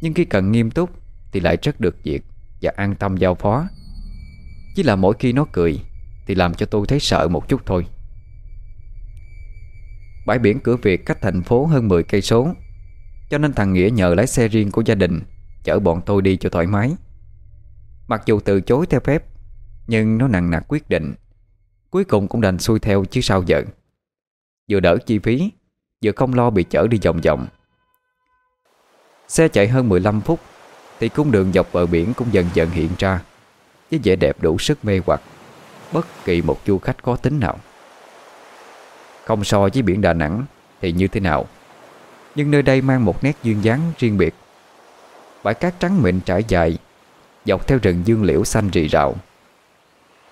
Nhưng khi cần nghiêm túc Thì lại rất được việc Và an tâm giao phó. Chỉ là mỗi khi nó cười Thì làm cho tôi thấy sợ một chút thôi. Bãi biển cửa Việt cách thành phố hơn 10 cây số. Cho nên thằng Nghĩa nhờ lái xe riêng của gia đình, Chở bọn tôi đi cho thoải mái. Mặc dù từ chối theo phép, Nhưng nó nặng nặc quyết định. Cuối cùng cũng đành xuôi theo chứ sao giận Vừa đỡ chi phí, Vừa không lo bị chở đi vòng vòng. Xe chạy hơn 15 phút, Thì cung đường dọc bờ biển cũng dần dần hiện ra, Với vẻ đẹp đủ sức mê hoặc, Bất kỳ một du khách có tính nào. Không so với biển Đà Nẵng Thì như thế nào? Nhưng nơi đây mang một nét duyên dáng riêng biệt. Bãi cát trắng mịn trải dài, Dọc theo rừng dương liễu xanh rì rào.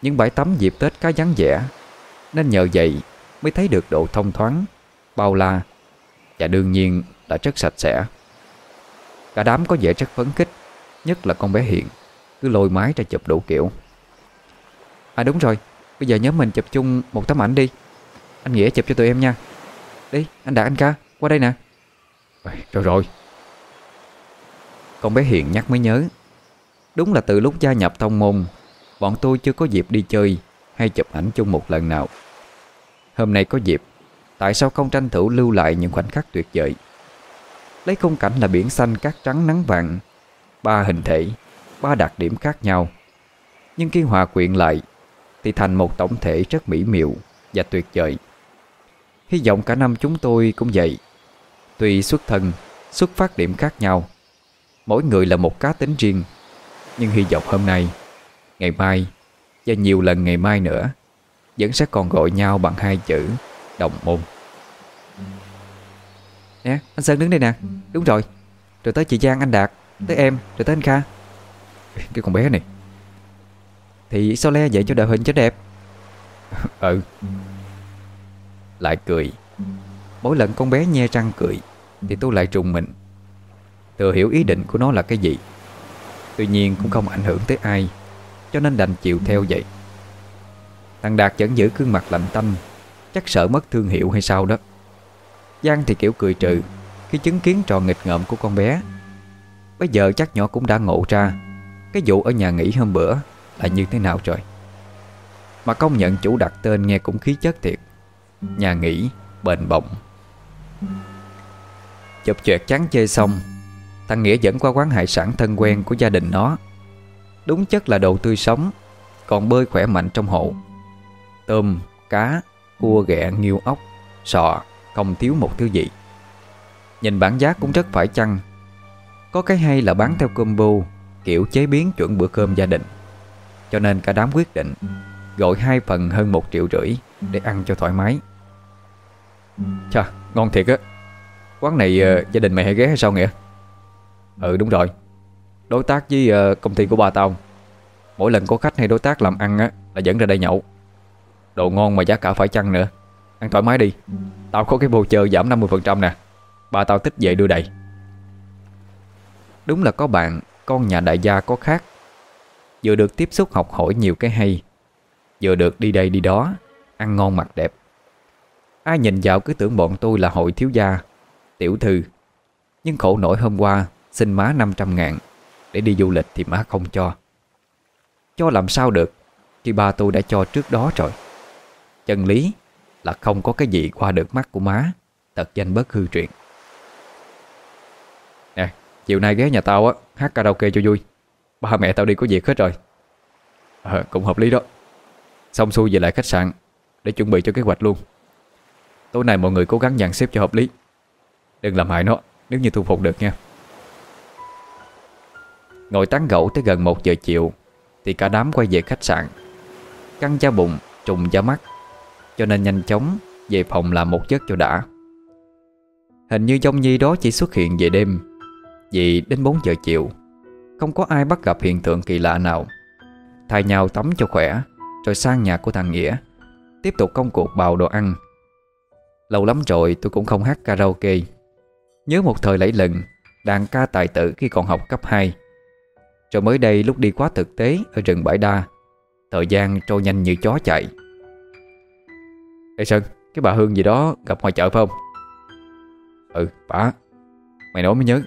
Những bãi tắm dịp Tết khá vắng vẻ, Nên nhờ vậy mới thấy được độ thông thoáng, Bao la Và đương nhiên là rất sạch sẽ. Cả đám có vẻ rất phấn khích, Nhất là con bé Hiện Cứ lôi máy ra chụp đủ kiểu. À đúng rồi, Bây giờ nhóm mình chụp chung một tấm ảnh đi. Anh Nghĩa chụp cho tụi em nha. Đi anh Đạt anh ca qua đây nè. Rồi rồi. Con bé Hiền nhắc mới nhớ. Đúng là từ lúc gia nhập thông môn Bọn tôi chưa có dịp đi chơi Hay chụp ảnh chung một lần nào. Hôm nay có dịp Tại sao không tranh thủ lưu lại những khoảnh khắc tuyệt vời? Lấy khung cảnh là biển xanh cát trắng nắng vàng Ba hình thể Ba đặc điểm khác nhau. Nhưng khi hòa quyện lại Thì thành một tổng thể rất mỹ miều Và tuyệt vời Hy vọng cả năm chúng tôi cũng vậy. Tuy xuất thân, Xuất phát điểm khác nhau, Mỗi người là một cá tính riêng. Nhưng hy vọng hôm nay, Ngày mai, Và nhiều lần ngày mai nữa, Vẫn sẽ còn gọi nhau bằng hai chữ Đồng môn. Nè, anh Sơn đứng đây nè. Đúng rồi. Rồi tới chị Giang, anh Đạt, Tới em, Rồi tới anh Kha. Cái con bé này. Thì sao le vậy cho đội hình cho đẹp? <laughs> Ừ. Lại cười. Mỗi lần con bé nhe răng cười, Thì tôi lại trùng mình. Tự hiểu ý định của nó là cái gì? Tuy nhiên cũng không ảnh hưởng tới ai, Cho nên đành chịu theo vậy. Thằng Đạt vẫn giữ gương mặt lạnh tanh, Chắc sợ mất thương hiệu hay sao đó. Giang thì kiểu cười trừ, Khi chứng kiến trò nghịch ngợm của con bé. Bây giờ chắc nhỏ cũng đã ngộ ra, Cái vụ ở nhà nghỉ hôm bữa Là như thế nào rồi? Mà công nhận chủ đặt tên nghe cũng khí chất thiệt. Nhà nghỉ Bền bộng Chụp choẹt chán chê xong Thằng Nghĩa dẫn qua quán hải sản thân quen của gia đình nó. Đúng chất là đồ tươi sống Còn bơi khỏe mạnh trong hộ. Tôm, cá, cua ghẹ, nghiêu ốc, sọ Không thiếu một thứ gì. Nhìn bản giá cũng rất phải chăng. Có cái hay là bán theo combo Kiểu chế biến chuẩn bữa cơm gia đình. Cho nên cả đám quyết định Gọi hai phần hơn một triệu rưỡi. Để ăn cho thoải mái. Chà, ngon thiệt á. Quán này uh, gia đình mày hay ghé hay sao nghĩa Ừ đúng rồi. Đối tác với uh, công ty của ba tao Mỗi lần có khách hay đối tác làm ăn á Là dẫn ra đây nhậu. Đồ ngon mà giá cả phải chăng nữa. Ăn thoải mái đi. Tao có cái chờ giảm 50% nè. Ba tao tích về đưa đầy. Đúng là có bạn Con nhà đại gia có khác. Vừa được tiếp xúc học hỏi nhiều cái hay Vừa được đi đây đi đó Ăn ngon mặc đẹp. Ai nhìn vào cứ tưởng bọn tôi là hội thiếu gia Tiểu thư. Nhưng khổ nổi hôm qua Xin má 500 ngàn Để đi du lịch thì má không cho. Cho làm sao được Khi ba tôi đã cho trước đó rồi. Chân lý là không có cái gì qua được mắt của má Tật danh bất hư truyện Nè Chiều nay ghé nhà tao á Hát karaoke cho vui. Ba mẹ tao đi có việc hết rồi. À, Cũng hợp lý đó. Xong xuôi về lại khách sạn. Để chuẩn bị cho kế hoạch luôn. Tối nay mọi người cố gắng dàn xếp cho hợp lý. Đừng làm hại nó Nếu như thu phục được nha. Ngồi tán gẫu tới gần một giờ chiều Thì cả đám quay về khách sạn. Căng da bụng, trùng da mắt Cho nên nhanh chóng Về phòng làm một giấc cho đã. Hình như trong nhi đó chỉ xuất hiện về đêm Vì đến 4 giờ chiều Không có ai bắt gặp hiện tượng kỳ lạ nào. Thay nhau tắm cho khỏe Rồi sang nhà của thằng Nghĩa. Tiếp tục công cuộc bào đồ ăn. Lâu lắm rồi tôi cũng không hát karaoke. Nhớ một thời lẫy lừng, Đàn ca tài tử khi còn học cấp 2 Rồi mới đây lúc đi quá thực tế Ở rừng Bãi Đa, Thời gian trôi nhanh như chó chạy. Ê Sơn, Cái bà Hương gì đó gặp ngoài chợ phải không? Ừ bà. Mày nói mới nhớ.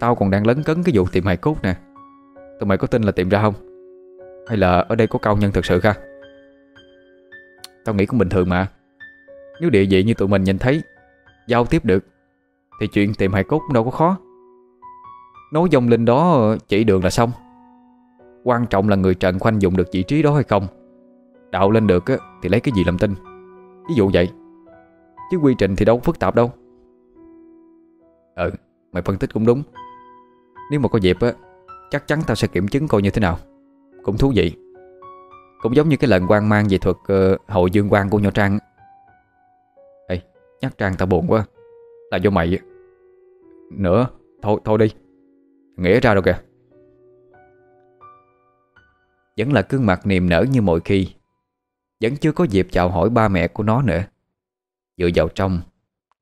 Tao còn đang lấn cấn cái vụ tìm hài cốt nè. Tụi mày có tin là tìm ra không? Hay là ở đây có cao nhân thật sự không Tao nghĩ cũng bình thường mà. Nếu địa vị như tụi mình nhìn thấy, Giao tiếp được, Thì chuyện tìm hài cốt cũng đâu có khó. Nói dòng linh đó chỉ đường là xong. Quan trọng là người Trần khoanh dụng được vị trí đó hay không. Đạo lên được thì lấy cái gì làm tin? Ví dụ vậy. Chứ quy trình thì đâu phức tạp đâu. Ừ Mày phân tích cũng đúng. Nếu mà có dịp á, Chắc chắn tao sẽ kiểm chứng coi như thế nào. Cũng thú vị. Cũng giống như cái lần quan mang về thuật uh, Hậu dương quan của Nho Trang. Ê nhắc Trang tao buồn quá. Là do mày Nữa Thôi thôi đi. Nghĩa ra rồi kìa. Vẫn là gương mặt niềm nở như mọi khi. Vẫn chưa có dịp chào hỏi ba mẹ của nó nữa. Dựa vào trong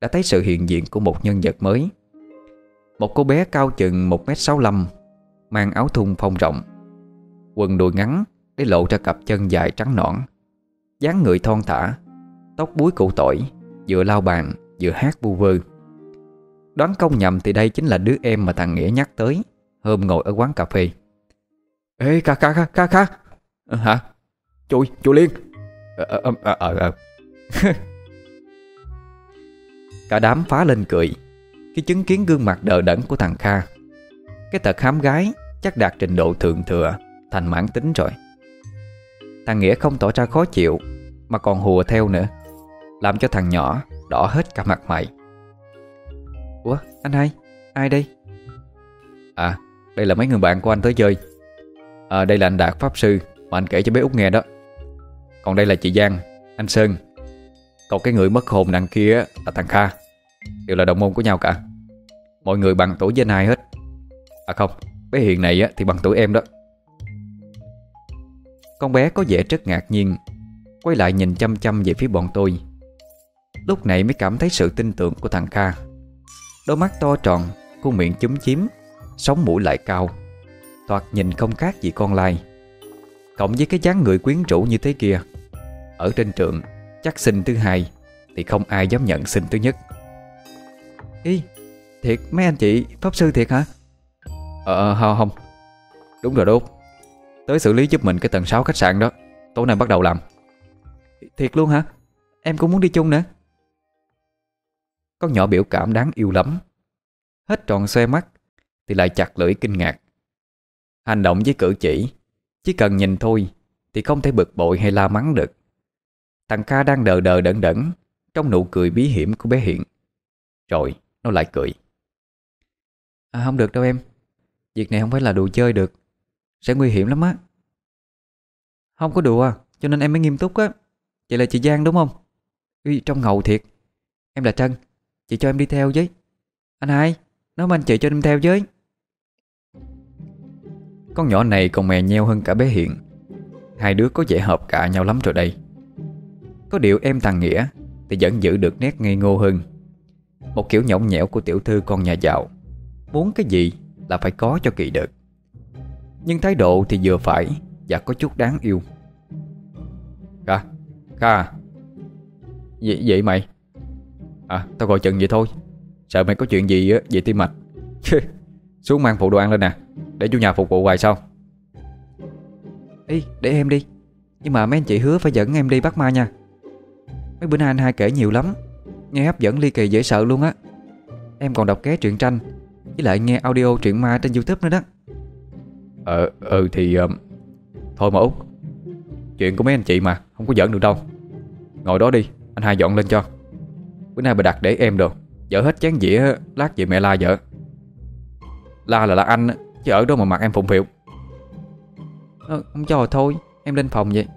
Đã thấy sự hiện diện của một nhân vật mới. Một cô bé cao chừng 1m65 Mang áo thun phong rộng Quần đùi ngắn để lộ ra cặp chân dài trắng nõn. Dáng người thon thả Tóc búi cụ tỏi Vừa lao bàn vừa hát bu vơ. Đoán công nhầm thì đây chính là đứa em mà thằng Nghĩa nhắc tới Hôm ngồi ở quán cà phê. Ê ca ca ca ca ca à, Hả? Chui chui Liên. À, à, à, à. Cả đám phá lên cười Khi chứng kiến gương mặt đờ đẫn của thằng Kha. Cái tật khám gái Chắc đạt trình độ thượng thừa Thành mãn tính rồi. Thằng Nghĩa không tỏ ra khó chịu, Mà còn hùa theo nữa, Làm cho thằng nhỏ đỏ hết cả mặt mày. Ủa, anh hai, Ai đây? À đây là mấy người bạn của anh tới chơi. À đây là anh Đạt Pháp Sư, Mà anh kể cho bé Út nghe đó. Còn đây là chị Giang, Anh Sơn. Còn cái người mất hồn đằng kia là thằng Kha, Đều là đồng môn của nhau cả. Mọi người bằng tuổi với anh hai hết. À không, Bé Hiền này thì bằng tuổi em đó. Con bé có vẻ rất ngạc nhiên, Quay lại nhìn chăm chăm về phía bọn tôi. Lúc này mới cảm thấy sự tin tưởng của thằng Kha. Đôi mắt to tròn, khuôn miệng chúm chím, Sống mũi lại cao. Toạt nhìn không khác gì con lai. Cộng với cái dáng người quyến rũ như thế kia, Ở trên trường, Chắc sinh thứ hai Thì không ai dám nhận sinh thứ nhất. Ý, Thiệt mấy anh chị, Pháp sư thiệt hả? Ờ, ờ không không. Đúng rồi đốt Tới xử lý giúp mình cái tầng 6 khách sạn đó. Tối nay bắt đầu làm. Thiệt luôn hả? Em cũng muốn đi chung nữa. Con nhỏ biểu cảm đáng yêu lắm. Hết tròn xoe mắt, Thì lại chặt lưỡi kinh ngạc. Hành động với cử chỉ Chỉ cần nhìn thôi, Thì không thể bực bội hay la mắng được. Thằng Kha đang đờ đờ đẫn đẫn Trong nụ cười bí hiểm của bé Hiện Rồi, nó lại cười. À không được đâu em. Việc này không phải là đồ chơi được. Sẽ nguy hiểm lắm á. Không có đùa Cho nên em mới nghiêm túc á. Vậy là chị Giang đúng không? Ý, Trong ngầu thiệt. Em là Trân Chị cho em đi theo với. Anh hai Nói mà anh chị cho em theo với. Con nhỏ này còn mè nheo hơn cả bé Hiện Hai đứa có vẻ hợp cả nhau lắm rồi đây. Có điều em thằng Nghĩa Thì vẫn giữ được nét ngây ngô hơn. Một kiểu nhõng nhẽo của tiểu thư con nhà giàu. Muốn cái gì là phải có cho kỳ được. Nhưng thái độ thì vừa phải Và có chút đáng yêu. Kha Kha. Vậy, vậy mày? À tao gọi chừng vậy thôi. Sợ mày có chuyện gì á về tim mạch. Xuống mang phụ đồ ăn lên nè. Để chủ nhà phục vụ hoài sau. Ý để em đi. Nhưng mà mấy anh chị hứa phải dẫn em đi bắt ma nha. Mấy bữa nay anh hai kể nhiều lắm. Nghe hấp dẫn ly kỳ dễ sợ luôn á. Em còn đọc ké truyện tranh Với lại nghe audio truyện ma trên youtube nữa đó. Ờ ừ thì uh, Thôi mà Út Chuyện của mấy anh chị mà Không có giỡn được đâu. Ngồi đó đi Anh hai dọn lên cho. Bữa nay bà đặt để em đồ Dở hết chén dĩa Lát về mẹ la vợ. La là la anh Chứ ở đó mà mặt em phụng phiệu ờ, Không cho thôi Em lên phòng vậy.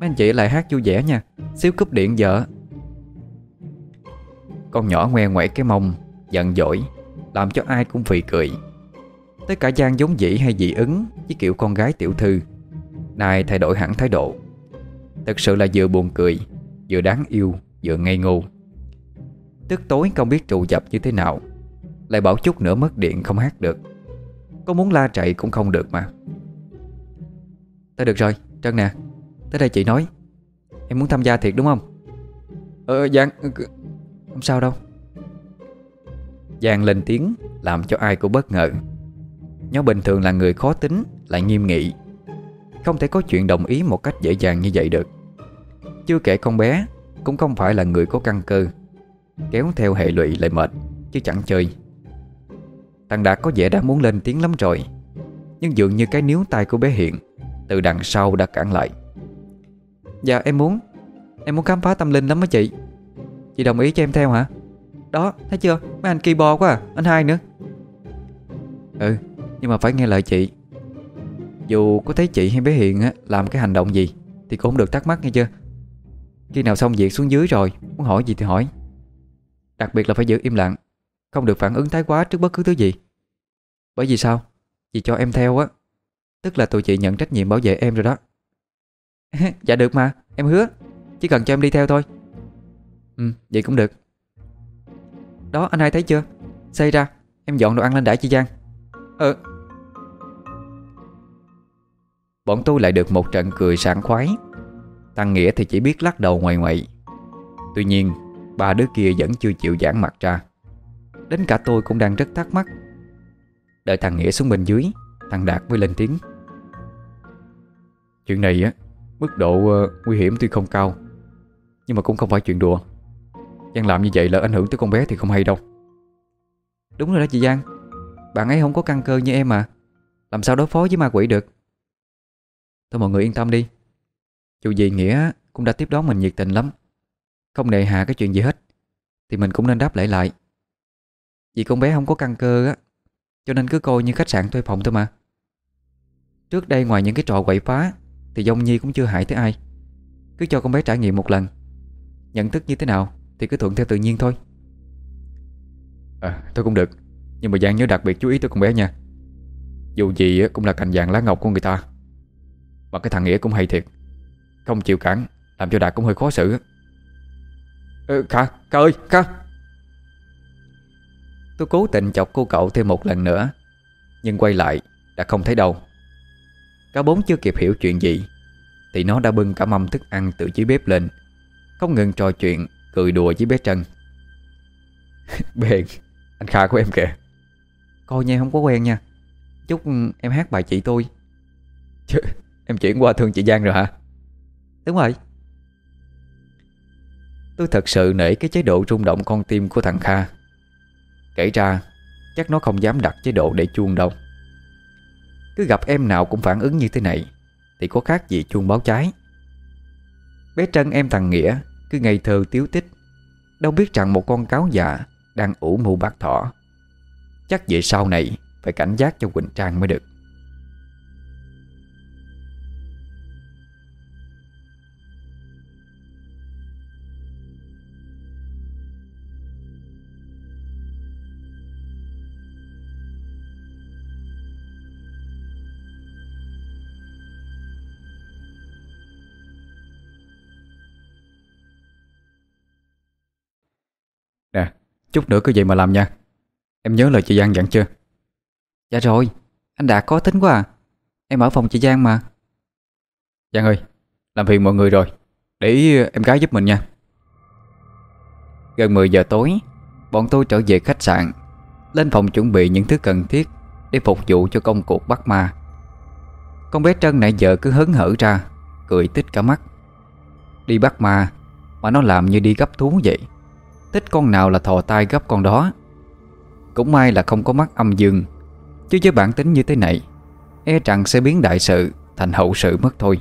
Mấy anh chị lại hát vui vẻ nha Xíu cúp điện vợ. Con nhỏ ngoe ngoẩy cái mông Giận dỗi Làm cho ai cũng phì cười. Tới cả Giang giống dĩ hay dị ứng Với kiểu con gái tiểu thư. Này thay đổi hẳn thái độ. Thật sự là vừa buồn cười Vừa đáng yêu Vừa ngây ngô. Tức tối không biết trụ dập như thế nào Lại bảo chút nữa mất điện không hát được. Có muốn la chạy cũng không được mà. Thôi được rồi, Trân nè. Tới đây chị nói. Em muốn tham gia thiệt đúng không? Ờ dạ, ừ, Giang Không sao đâu. Giang lên tiếng Làm cho ai cũng bất ngờ. Nhó bình thường là người khó tính, Lại nghiêm nghị. Không thể có chuyện đồng ý một cách dễ dàng như vậy được. Chưa kể con bé Cũng không phải là người có căn cơ. Kéo theo hệ lụy lại mệt, Chứ chẳng chơi. Thằng Đạt có vẻ đã muốn lên tiếng lắm rồi, Nhưng dường như cái níu tay của bé Hiện Từ đằng sau đã cản lại. Dạ em muốn. Em muốn khám phá tâm linh lắm á chị. Chị đồng ý cho em theo hả? Đó, thấy chưa? Mấy anh kỳ bò quá à Anh hai nữa. Ừ nhưng mà phải nghe lời chị. Dù có thấy chị hay bé Hiền á, Làm cái hành động gì Thì cũng không được thắc mắc nghe chưa? Khi nào xong việc xuống dưới rồi, Muốn hỏi gì thì hỏi. Đặc biệt là phải giữ im lặng, Không được phản ứng thái quá trước bất cứ thứ gì. Bởi vì sao? Chị cho em theo á. Tức là tụi chị nhận trách nhiệm bảo vệ em rồi đó. <laughs> Dạ được mà, Em hứa. Chỉ cần cho em đi theo thôi. Ừ vậy cũng được. Đó, anh hai thấy chưa? Xây ra, Em dọn đồ ăn lên đãi chị Giang. Ờ. Bọn tôi lại được một trận cười sảng khoái. Thằng Nghĩa thì chỉ biết lắc đầu ngoài ngoại. Tuy nhiên Ba đứa kia vẫn chưa chịu giãn mặt ra. Đến cả tôi cũng đang rất thắc mắc. Đợi thằng Nghĩa xuống bên dưới Thằng Đạt mới lên tiếng. Chuyện này á Mức độ uh, nguy hiểm tuy không cao Nhưng mà cũng không phải chuyện đùa. Giang làm như vậy là ảnh hưởng tới con bé thì không hay đâu. Đúng rồi đó chị Giang. Bạn ấy không có căn cơ như em mà. Làm sao đối phó với ma quỷ được? Thôi mọi người yên tâm đi. Dù gì Nghĩa cũng đã tiếp đón mình nhiệt tình lắm. Không nề hà cái chuyện gì hết, Thì mình cũng nên đáp lại lại. Vì con bé không có căn cơ á, Cho nên cứ coi như khách sạn thuê phòng thôi mà. Trước đây ngoài những cái trò quậy phá, Thì Dông Nhi cũng chưa hại tới ai. Cứ cho con bé trải nghiệm một lần. Nhận thức như thế nào Thì cứ thuận theo tự nhiên thôi. À tôi cũng được. Nhưng mà Giang nhớ đặc biệt chú ý tới con bé nha. Dù gì cũng là cành vàng lá ngọc của người ta. Mà cái thằng Nghĩa cũng hay thiệt. Không chịu cản Làm cho Đạt cũng hơi khó xử. Ừ, Kha, Kha ơi, Kha. Tôi cố tình chọc cô cậu thêm một lần nữa Nhưng quay lại đã không thấy đâu. Cả bốn chưa kịp hiểu chuyện gì Thì nó đã bưng cả mâm thức ăn từ dưới bếp lên Không ngừng trò chuyện Cười đùa với bé Trân. <laughs> Bền Anh Kha của em kìa. Coi nha không có quen nha. Chúc em hát bài chị tôi. Chứ em chuyển qua thương chị Giang rồi hả? Đúng rồi. Tôi thật sự nể cái chế độ rung động con tim của thằng Kha. Kể ra Chắc nó không dám đặt chế độ để chuông đâu. Cứ gặp em nào cũng phản ứng như thế này Thì có khác gì chuông báo cháy. Bé Trân em thằng Nghĩa Cứ ngây thơ tiếu tích Đâu biết rằng một con cáo già Đang ủ mưu bạc thỏ. Chắc vậy sau này Phải cảnh giác cho Quỳnh Trang mới được Chút nữa cứ vậy mà làm nha. Em nhớ lời chị Giang dặn chưa? Dạ rồi Anh Đạt có tính quá à. Em ở phòng chị Giang mà. Giang ơi Làm phiền mọi người rồi. Để ý em gái giúp mình nha. Gần 10 giờ tối Bọn tôi trở về khách sạn Lên phòng chuẩn bị những thứ cần thiết Để phục vụ cho công cuộc bắt ma. Con bé Trân nãy giờ cứ hớn hở ra Cười tích cả mắt. Đi bắt ma Mà nó làm như đi gấp thú vậy Thích con nào là thò tay gấp con đó. Cũng may là không có mắt âm dương. Chứ với bản tính như thế này E rằng sẽ biến đại sự Thành hậu sự mất thôi.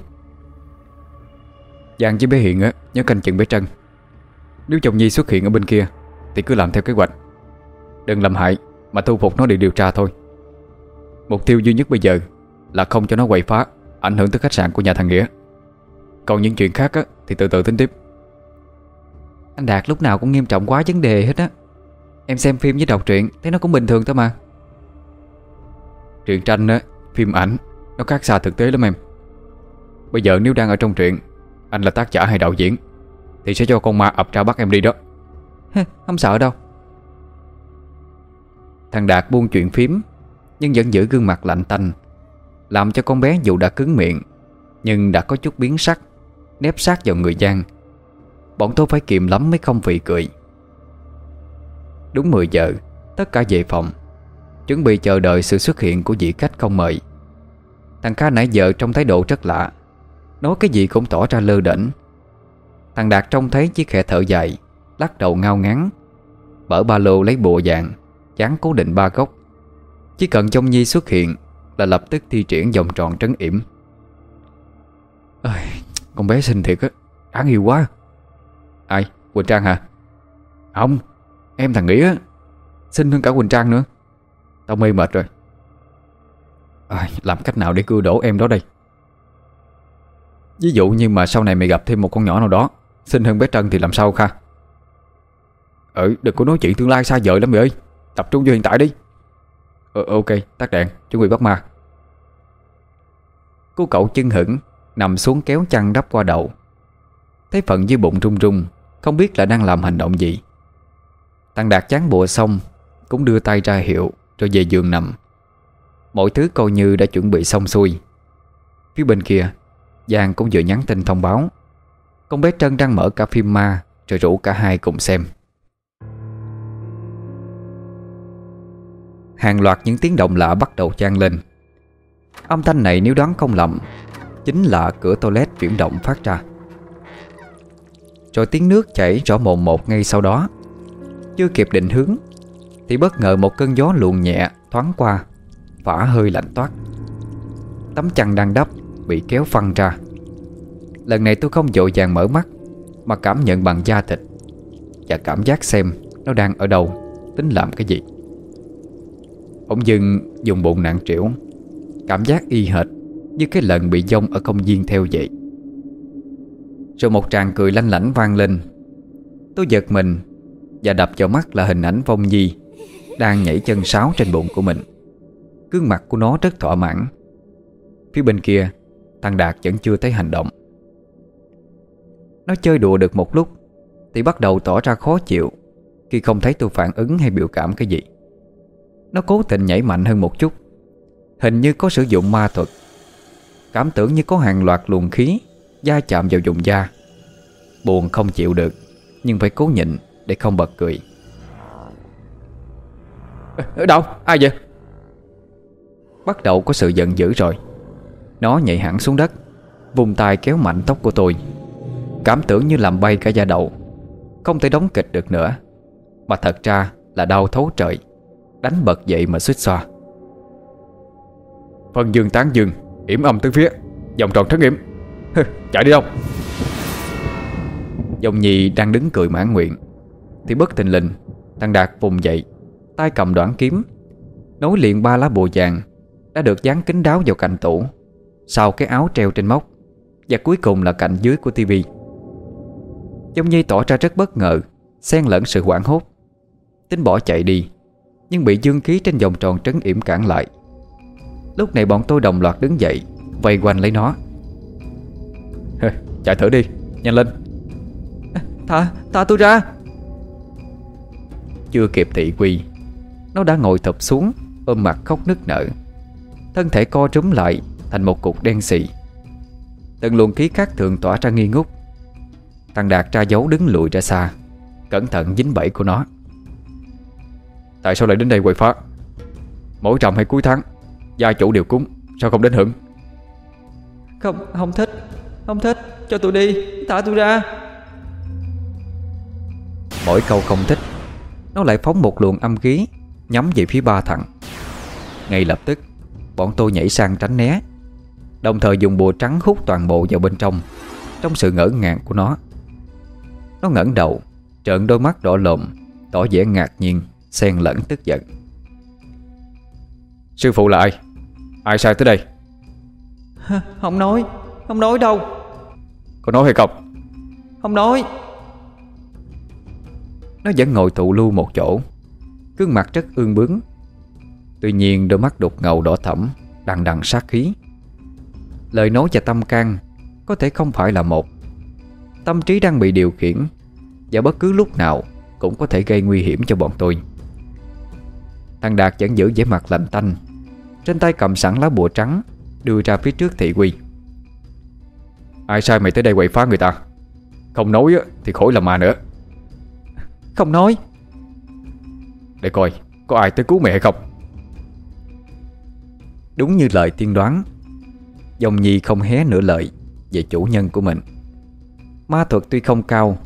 Giang với bé Hiện á, Nhớ canh chừng bé Trân. Nếu chồng Nhi xuất hiện ở bên kia, Thì cứ làm theo kế hoạch. Đừng làm hại, Mà thu phục nó để điều tra thôi. Mục tiêu duy nhất bây giờ Là không cho nó quậy phá, Ảnh hưởng tới khách sạn của nhà thằng Nghĩa. Còn những chuyện khác á, Thì từ từ tính tiếp. Anh Đạt lúc nào cũng nghiêm trọng quá vấn đề hết á. Em xem phim với đọc truyện, Thấy nó cũng bình thường thôi mà. Truyện tranh á, Phim ảnh, Nó khác xa thực tế lắm em. Bây giờ nếu đang ở trong truyện, Anh là tác giả hay đạo diễn, Thì sẽ cho con ma ập ra bắt em đi đó. Không sợ đâu. Thằng Đạt buông chuyện phím, Nhưng vẫn giữ gương mặt lạnh tanh, Làm cho con bé dù đã cứng miệng, Nhưng đã có chút biến sắc Nép sát vào người Giang. Bọn tôi phải kiềm lắm mới không phì cười. Đúng 10 giờ, Tất cả về phòng. Chuẩn bị chờ đợi sự xuất hiện của vị khách không mời. Thằng Kha nãy giờ trong thái độ rất lạ. Nói cái gì cũng tỏ ra lơ đỉnh Thằng Đạt trông thấy chiếc khẽ thở dài, Lắc đầu ngao ngắn Mở ba lô lấy bộ dạng Chán cố định ba góc. Chỉ cần trong nhi xuất hiện Là lập tức thi triển vòng tròn trấn yểm. Con bé xinh thiệt á, Đáng yêu quá. Ai? Quỳnh Trang hả? Không Em thằng Nghĩa Xinh hơn cả Quỳnh Trang nữa. Tao mê mệt rồi. À, Làm cách nào để cưa đổ em đó đây? Ví dụ như mà sau này mày gặp thêm một con nhỏ nào đó Xinh hơn bé Trân thì làm sao Kha? Ừ đừng có nói chuyện tương lai xa vời lắm mày ơi. Tập trung vô hiện tại đi. Ừ, Ok tắt đèn chuẩn bị bắt ma. Cô cậu chân hững Nằm xuống kéo chăn đắp qua đầu. Thấy phận dưới bụng rung rung không biết là đang làm hành động gì. Thằng Đạt chán bùa xong, Cũng đưa tay ra hiệu Rồi về giường nằm. Mọi thứ coi như đã chuẩn bị xong xuôi. Phía bên kia, Giang cũng vừa nhắn tin thông báo. Con bé Trân đang mở cả phim ma Rồi rủ cả hai cùng xem. Hàng loạt những tiếng động lạ bắt đầu trang lên. Âm thanh này nếu đoán không lầm, Chính là cửa toilet chuyển động phát ra. Rồi tiếng nước chảy rõ mồn một ngay sau đó. Chưa kịp định hướng, Thì bất ngờ một cơn gió luồn nhẹ thoáng qua, Phả hơi lạnh toát. Tấm chăn đang đắp Bị kéo phăng ra. Lần này tôi không dội vàng mở mắt, Mà cảm nhận bằng da thịt Và cảm giác xem Nó đang ở đâu, Tính làm cái gì. Ông dưng dùng bụng nặng trĩu, Cảm giác y hệt Như cái lần bị dông ở công viên theo vậy. Rồi một tràng cười lanh lảnh vang lên. Tôi giật mình Và đập vào mắt là hình ảnh phong Nhi Đang nhảy chân sáo trên bụng của mình. Gương mặt của nó rất thỏa mãn. Phía bên kia, Thằng Đạt vẫn chưa thấy hành động. Nó chơi đùa được một lúc Thì bắt đầu tỏ ra khó chịu Khi không thấy tôi phản ứng hay biểu cảm cái gì. Nó cố tình nhảy mạnh hơn một chút, Hình như có sử dụng ma thuật. Cảm tưởng như có hàng loạt luồng khí Da chạm vào vùng da. Buồn không chịu được, Nhưng phải cố nhịn để không bật cười. Ở đâu? Ai vậy? Bắt đầu có sự giận dữ rồi. Nó nhảy hẳn xuống đất, Vùng tay kéo mạnh tóc của tôi. Cảm tưởng như làm bay cả da đầu. Không thể đóng kịch được nữa. Mà thật ra là đau thấu trời. Đánh bật dậy mà suýt xoa. Phân dương tán dương, yểm âm tứ phía. Vòng tròn thất yểm. Chạy đi đâu. Dòng nhì đang đứng cười mãn nguyện. Thì bất tình lình, Thằng Đạt vùng dậy, tay cầm đoạn kiếm. Nối liền ba lá bùa vàng, Đã được dán kính đáo vào cạnh tủ, Sau cái áo treo trên móc, Và cuối cùng là cạnh dưới của tivi. Dòng Nhi tỏ ra rất bất ngờ, Xen lẫn sự hoảng hốt. Tính bỏ chạy đi, Nhưng bị dương khí trên vòng tròn trấn yểm cản lại. Lúc này bọn tôi đồng loạt đứng dậy, Vây quanh lấy nó. Chạy thử đi, nhanh lên. Thả, thả tôi ra. Chưa kịp thị quy Nó đã ngồi thụp xuống Ôm mặt khóc nức nở. Thân thể co trúm lại Thành một cục đen xì. Từng luồng khí khác thường tỏa ra nghi ngút. Thằng Đạt tra dấu đứng lùi ra xa Cẩn thận dính bẫy của nó. Tại sao lại đến đây quậy phá? Mỗi trầm hay cuối tháng? Gia chủ đều cúng Sao không đến hưởng? Không, không thích Không thích, cho tôi đi, thả tôi ra. Mỗi câu không thích Nó lại phóng một luồng âm khí Nhắm về phía ba thằng. Ngay lập tức Bọn tôi nhảy sang tránh né Đồng thời dùng bùa trắng hút toàn bộ vào bên trong Trong sự ngỡ ngàng của nó. Nó ngẩng đầu Trợn đôi mắt đỏ lộm Tỏ vẻ ngạc nhiên Xen lẫn tức giận. Sư phụ là ai? Ai sai tới đây? <laughs> Không nói Không nói đâu Có nói hay không? Không nói. Nó vẫn ngồi tụ lưu một chỗ. Gương mặt rất ương bướng. Tuy nhiên đôi mắt đục ngầu đỏ thẫm Đằng đằng sát khí. Lời nói và tâm can Có thể không phải là một. Tâm trí đang bị điều khiển Và bất cứ lúc nào Cũng có thể gây nguy hiểm cho bọn tôi. Thằng Đạt vẫn giữ vẻ mặt lạnh tanh Trên tay cầm sẵn lá bùa trắng Đưa ra phía trước thị quy Ai sai mày tới đây quậy phá người ta? Không nói thì khỏi là mà nữa. Không nói. Để coi Có ai tới cứu mẹ hay không? Đúng như lời tiên đoán Dòng nhi không hé nửa lời Về chủ nhân của mình. Ma thuật tuy không cao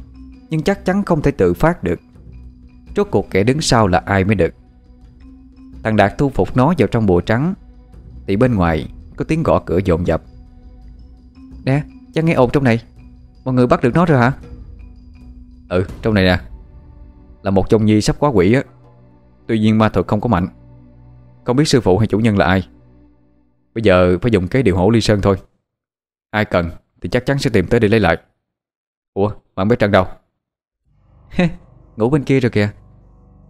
Nhưng chắc chắn không thể tự phát được. Rốt cuộc kẻ đứng sau là ai mới được? Thằng Đạt thu phục nó vào trong bùa trắng Thì bên ngoài Có tiếng gõ cửa dồn dập. Nè, chắc nghe ồn trong này. Mọi người bắt được nó rồi hả? Ừ, trong này nè. Là một dòng nhi sắp quá quỷ á. Tuy nhiên ma thuật không có mạnh. Không biết sư phụ hay chủ nhân là ai. Bây giờ phải dùng cái điều hổ ly sơn thôi. Ai cần thì chắc chắn sẽ tìm tới để lấy lại. Ủa mà bé Trần đâu? Ngủ bên kia rồi kìa.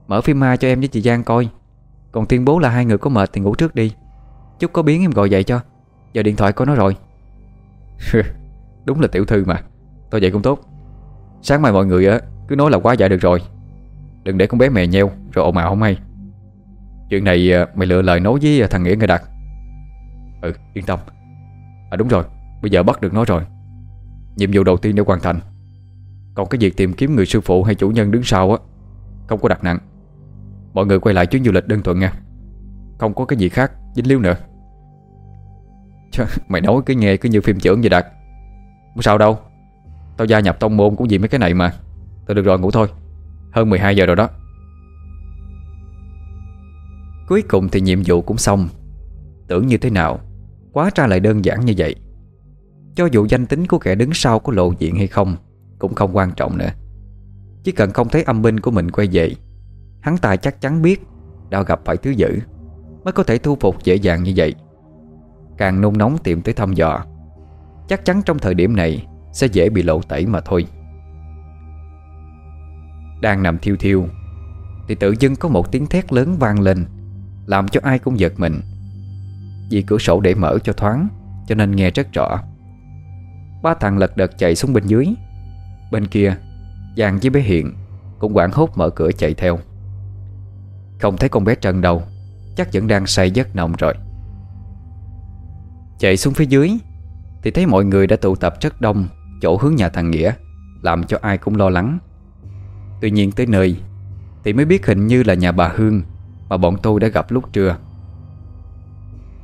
Mở phim ma cho em với chị Giang coi. Còn tuyên bố là hai người có mệt thì ngủ trước đi. Chút có biến em gọi dậy cho. Giờ điện thoại có nó rồi <laughs> <laughs> Đúng là tiểu thư mà. Tôi vậy cũng tốt. Sáng mai mọi người cứ nói là quá dạ được rồi. Đừng để con bé mè nheo Rồi ồn ào không hay. Chuyện này à, mày lựa lời nói với à, thằng Nghĩa người đặt. Ừ yên tâm. À đúng rồi. Bây giờ bắt được nó rồi. Nhiệm vụ đầu tiên đã hoàn thành. Còn cái việc tìm kiếm người sư phụ hay chủ nhân đứng sau á Không có đặt nặng. Mọi người quay lại chuyến du lịch đơn thuần nha. Không có cái gì khác dính líu nữa. Chứ, Mày nói cứ nghe cứ như phim trưởng vậy Đạt. Không sao đâu. Tao gia nhập tông môn cũng vì mấy cái này mà. Thôi được rồi, ngủ thôi. Hơn 12 giờ rồi đó. Cuối cùng thì nhiệm vụ cũng xong. Tưởng như thế nào, Quá ra lại đơn giản như vậy. Cho dù danh tính của kẻ đứng sau có lộ diện hay không, Cũng không quan trọng nữa. Chỉ cần không thấy âm binh của mình quay về, Hắn ta chắc chắn biết Đã gặp phải thứ dữ, Mới có thể thu phục dễ dàng như vậy. Càng nôn nóng tìm tới thăm dò Chắc chắn trong thời điểm này Sẽ dễ bị lộ tẩy mà thôi. Đang nằm thiêu thiêu, Thì tự dưng có một tiếng thét lớn vang lên, Làm cho ai cũng giật mình. Vì cửa sổ để mở cho thoáng, Cho nên nghe rất rõ. Ba thằng lật đật chạy xuống bên dưới. Bên kia, Giang với bé Hiện Cũng quảng hốt mở cửa chạy theo. Không thấy con bé Trần đâu, Chắc vẫn đang say giấc nồng rồi. Chạy xuống phía dưới thì thấy mọi người đã tụ tập rất đông, Chỗ hướng nhà thằng Nghĩa, Làm cho ai cũng lo lắng. Tuy nhiên tới nơi, Thì mới biết hình như là nhà bà Hương Mà bọn tôi đã gặp lúc trưa.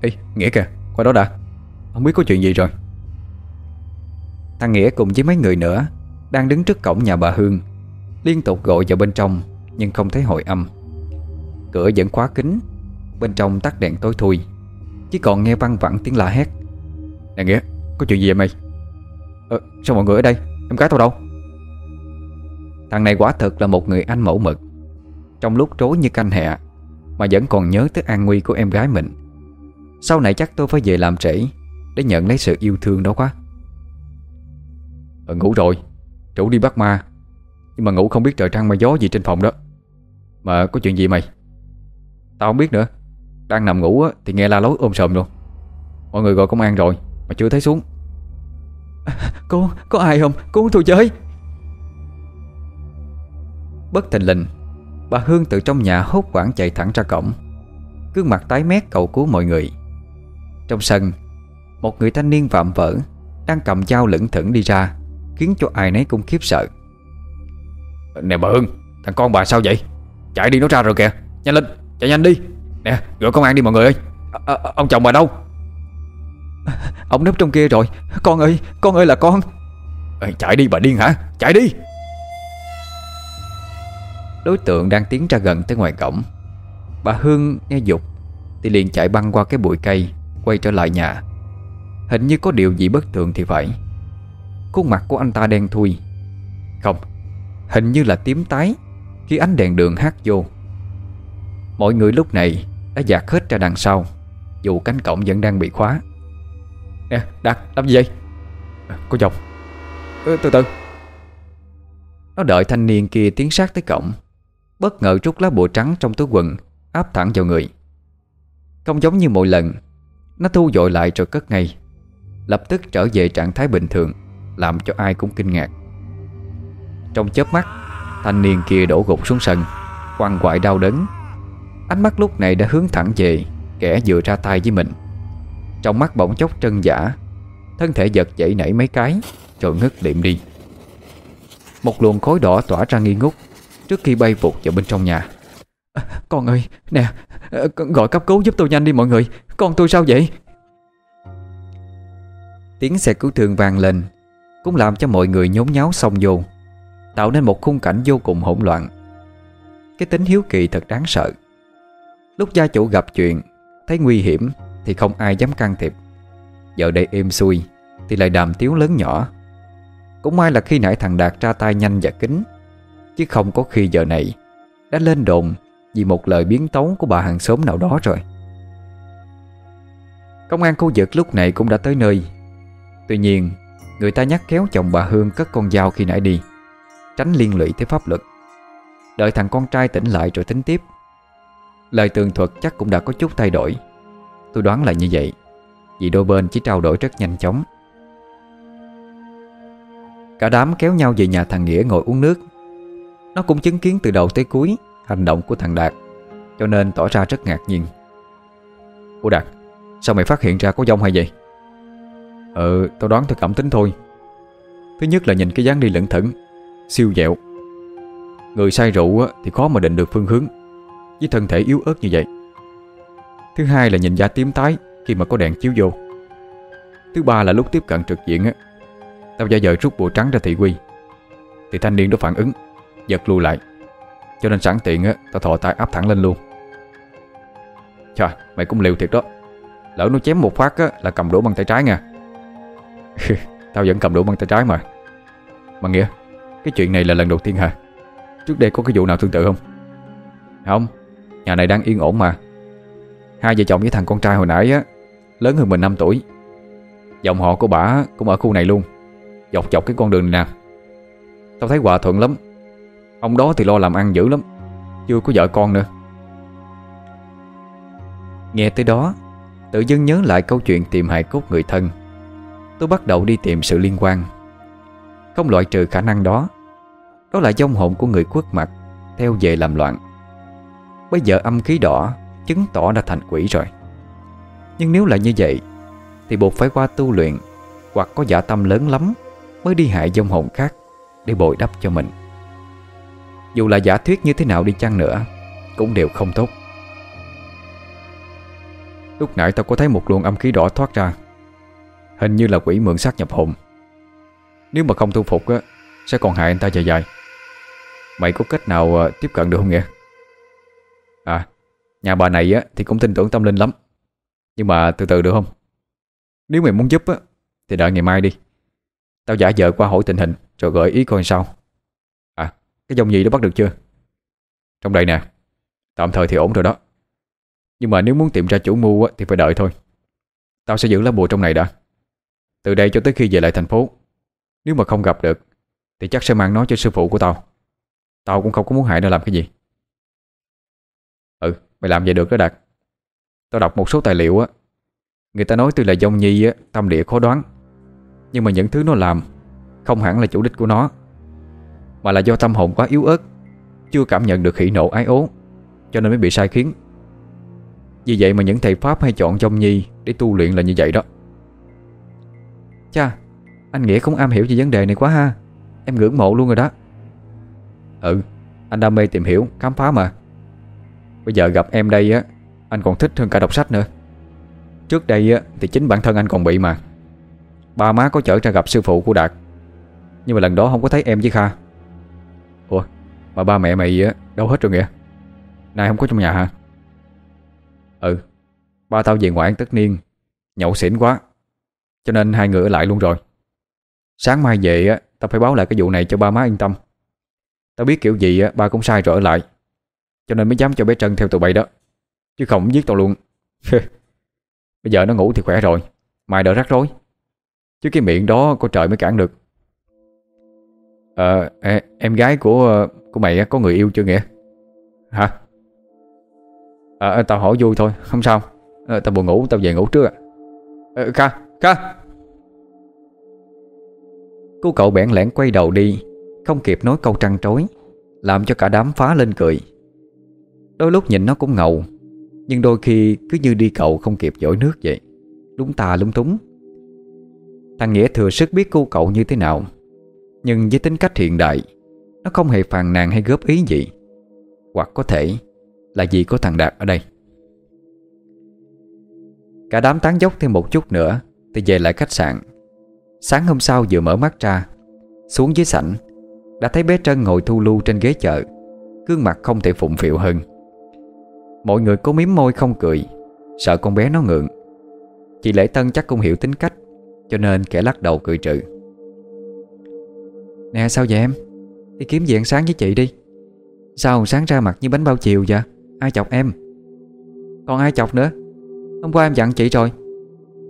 Ê, Nghĩa kìa, Qua đó đã. Không biết có chuyện gì rồi. Thằng Nghĩa cùng với mấy người nữa Đang đứng trước cổng nhà bà Hương, Liên tục gọi vào bên trong Nhưng không thấy hồi âm. Cửa vẫn khóa kính Bên trong tắt đèn tối thui, Chỉ còn nghe văng vẳng tiếng la hét. Nè Nghĩa có chuyện gì vậy mày? Ờ, Sao mọi người ở đây? Em gái tao đâu? Thằng này quả thực là một người anh mẫu mực. Trong lúc trối như canh hẹ Mà vẫn còn nhớ tới an nguy của em gái mình. Sau này chắc tôi phải về làm trễ Để nhận lấy sự yêu thương đó quá. Ờ ngủ rồi. Chủ đi bắt ma. Nhưng mà ngủ không biết trời trăng mà gió gì trên phòng đó. Mà có chuyện gì mày? Tao không biết nữa. Đang nằm ngủ thì nghe la lối ôm sòm luôn. Mọi người gọi công an rồi. Mà chưa thấy xuống. Có, có ai không? Cứu tôi chơi? Bất thình lình Bà Hương từ trong nhà hốt quảng chạy thẳng ra cổng. Gương mặt tái mét cầu cứu mọi người. Trong sân Một người thanh niên vạm vỡ Đang cầm dao lững thững đi ra Khiến cho ai nấy cũng khiếp sợ. Nè bà Hương Thằng con bà sao vậy? Chạy đi nó ra rồi kìa. Nhanh lên Chạy nhanh đi. Nè gọi công an đi mọi người ơi. À, à, Ông chồng bà đâu Ông núp trong kia rồi. Con ơi Con ơi là con. À, Chạy đi bà điên hả? Chạy đi! Đối tượng đang tiến ra gần tới ngoài cổng. Bà Hương nghe dục Thì liền chạy băng qua cái bụi cây Quay trở lại nhà. Hình như có điều gì bất thường thì phải. Khuôn mặt của anh ta đen thui. Không Hình như là tím tái Khi ánh đèn đường hát vô. Mọi người lúc này Đã dạt hết ra đằng sau Dù cánh cổng vẫn đang bị khóa Nè Đạt làm gì vậy? À, Có ừ, Từ từ. Nó đợi thanh niên kia tiến sát tới cổng. Bất ngờ rút lá bùa trắng trong túi quần Áp thẳng vào người. Không giống như mọi lần Nó thu dội lại rồi cất ngay. Lập tức trở về trạng thái bình thường Làm cho ai cũng kinh ngạc. Trong chớp mắt Thanh niên kia đổ gục xuống sân Quằn quại đau đớn. Ánh mắt lúc này đã hướng thẳng về Kẻ vừa ra tay với mình. Trong mắt bỗng chốc trân giả Thân thể giật dậy nảy mấy cái Rồi ngất liệm đi. Một luồng khói đỏ tỏa ra nghi ngút Trước khi bay vụt vào bên trong nhà. À, Con ơi, nè Gọi cấp cứu giúp tôi nhanh đi mọi người. Con tôi sao vậy? Tiếng xe cứu thương vang lên Cũng làm cho mọi người nhốn nháo xong vô Tạo nên một khung cảnh vô cùng hỗn loạn. Cái tính hiếu kỳ thật đáng sợ. Lúc gia chủ gặp chuyện Thấy nguy hiểm thì không ai dám can thiệp. Giờ đây êm xuôi, Thì lại đàm tiếu lớn nhỏ. Cũng may là khi nãy thằng Đạt ra tay nhanh và kính Chứ không có khi giờ này Đã lên đồn Vì một lời biến tấu của bà hàng xóm nào đó rồi. Công an khu vực lúc này cũng đã tới nơi. Tuy nhiên, Người ta nhắc kéo chồng bà Hương cất con dao khi nãy đi, Tránh liên lụy tới pháp luật. Đợi thằng con trai tỉnh lại rồi tính tiếp. Lời tường thuật chắc cũng đã có chút thay đổi. Tôi đoán là như vậy, Vì đôi bên chỉ trao đổi rất nhanh chóng. Cả đám kéo nhau về nhà thằng Nghĩa ngồi uống nước. Nó cũng chứng kiến từ đầu tới cuối Hành động của thằng Đạt, Cho nên tỏ ra rất ngạc nhiên. Ủa Đạt, Sao mày phát hiện ra có dông hay vậy? Ờ tao đoán theo cảm tính thôi. Thứ nhất là nhìn cái dáng đi lẩn thẩn Siêu dẹo Người say rượu thì khó mà định được phương hướng, Với thân thể yếu ớt như vậy. Thứ hai là nhìn da tím tái Khi mà có đèn chiếu vô. Thứ ba là lúc tiếp cận trực diện á. Tao giả vờ rút bùa trắng ra thị quy. Thì thanh niên đó phản ứng, Giật lùi lại. Cho nên sẵn tiện á, Tao thò tay áp thẳng lên luôn. Trời mày cũng liều thiệt đó. Lỡ nó chém một phát á, Là cầm đũa bằng tay trái nha. <laughs> Tao vẫn cầm đũa bằng tay trái mà. Mà nghĩa, Cái chuyện này là lần đầu tiên hả? Trước đây có cái vụ nào tương tự không? Không, Nhà này đang yên ổn mà. Hai vợ chồng với thằng con trai hồi nãy á, Lớn hơn mình 5 tuổi. Dòng họ của bà cũng ở khu này luôn. Dọc dọc cái con đường này nè. Tao thấy hòa thuận lắm. Ông đó thì lo làm ăn dữ lắm. Chưa có vợ con nữa. Nghe tới đó, Tự dưng nhớ lại câu chuyện tìm hài cốt người thân. Tôi bắt đầu đi tìm sự liên quan. Không loại trừ khả năng đó. Đó là dông hồn của người quốc mặt, Theo về làm loạn. Bây giờ âm khí đỏ Chứng tỏ đã thành quỷ rồi. Nhưng nếu là như vậy, Thì buộc phải qua tu luyện, Hoặc có giả tâm lớn lắm Mới đi hại dông hồn khác Để bồi đắp cho mình. Dù là giả thuyết như thế nào đi chăng nữa, Cũng đều không tốt. Lúc nãy tao có thấy một luồng âm khí đỏ thoát ra. Hình như là quỷ mượn xác nhập hồn. Nếu mà không thu phục á, Sẽ còn hại anh ta dài dài. Mày có cách nào ờ, tiếp cận được không nghĩa À Nhà bà này á thì cũng tin tưởng tâm linh lắm. Nhưng mà từ từ được không? Nếu mày muốn giúp á Thì đợi ngày mai đi. Tao giả vợ qua hỏi tình hình Rồi gửi ý coi sao. À cái dòng gì đó bắt được chưa? Trong đây nè Tạm thời thì ổn rồi đó. Nhưng mà nếu muốn tìm ra chủ mưu á, thì phải đợi thôi. Tao sẽ giữ lá bùa trong này đã. Từ đây cho tới khi về lại thành phố Nếu mà không gặp được Thì chắc sẽ mang nó cho sư phụ của tao. Tao cũng không có muốn hại nó làm cái gì. Ừ Mày làm vậy được đó Đạt. Tao đọc một số tài liệu á Người ta nói tuy là dông nhi á Tâm địa khó đoán. Nhưng mà những thứ nó làm Không hẳn là chủ đích của nó Mà là do tâm hồn quá yếu ớt Chưa cảm nhận được khỉ nộ ái ố Cho nên mới bị sai khiến. Vì vậy mà những thầy Pháp hay chọn dông nhi Để tu luyện là như vậy đó. Cha Anh Nghĩa cũng am hiểu về vấn đề này quá ha. Em ngưỡng mộ luôn rồi đó. Ừ Anh đam mê tìm hiểu, khám phá mà. Bây giờ gặp em đây á, Anh còn thích hơn cả đọc sách nữa. Trước đây á, thì chính bản thân anh còn bị mà. Ba má có chở ra gặp sư phụ của Đạt. Nhưng mà lần đó không có thấy em với Kha. Ủa, Mà ba mẹ mày á, đâu hết rồi nghĩa Nay không có trong nhà hả? Ừ Ba tao về ngoại ăn tất niên, Nhậu xỉn quá, Cho nên hai người ở lại luôn rồi. Sáng mai về á, Tao phải báo lại cái vụ này cho ba má yên tâm. Tao biết kiểu gì á, ba cũng sai rồi ở lại cho nên mới dám cho bé Trân theo tụi bay đó. Chứ không giết tao luôn. <laughs> Bây giờ nó ngủ thì khỏe rồi. Mai đỡ rắc rối. Chứ cái miệng đó có trời mới cản được. Ờ Em gái của của mày có người yêu chưa nghĩa? Hả? À, Tao hỏi vui thôi Không sao. À, Tao buồn ngủ Tao về ngủ trước à. à Kha Kha. Cô cậu bẽn lẽn quay đầu đi Không kịp nói câu trăng trối Làm cho cả đám phá lên cười. Đôi lúc nhìn nó cũng ngầu, Nhưng đôi khi cứ như đi cậu không kịp dội nước vậy. Lúng tà lúng túng. Thằng Nghĩa thừa sức biết cô cậu như thế nào, Nhưng với tính cách hiện đại, Nó không hề phàn nàn hay góp ý gì. Hoặc có thể Là vì có thằng Đạt ở đây. Cả đám tán dốc thêm một chút nữa Thì về lại khách sạn. Sáng hôm sau vừa mở mắt ra, Xuống dưới sảnh, Đã thấy bé Trân ngồi thu lưu trên ghế chợ, Gương mặt không thể phụng phịu hơn. Mọi người cố miếm môi không cười. Sợ con bé nó ngượng. Chị Lễ Tân chắc cũng hiểu tính cách, Cho nên kẻ lắc đầu cười trừ. Nè, sao vậy em? Đi kiếm gì ăn sáng với chị đi. Sao sáng ra mặt như bánh bao chiều vậy? Ai chọc em? Còn ai chọc nữa? Hôm qua em dặn chị rồi.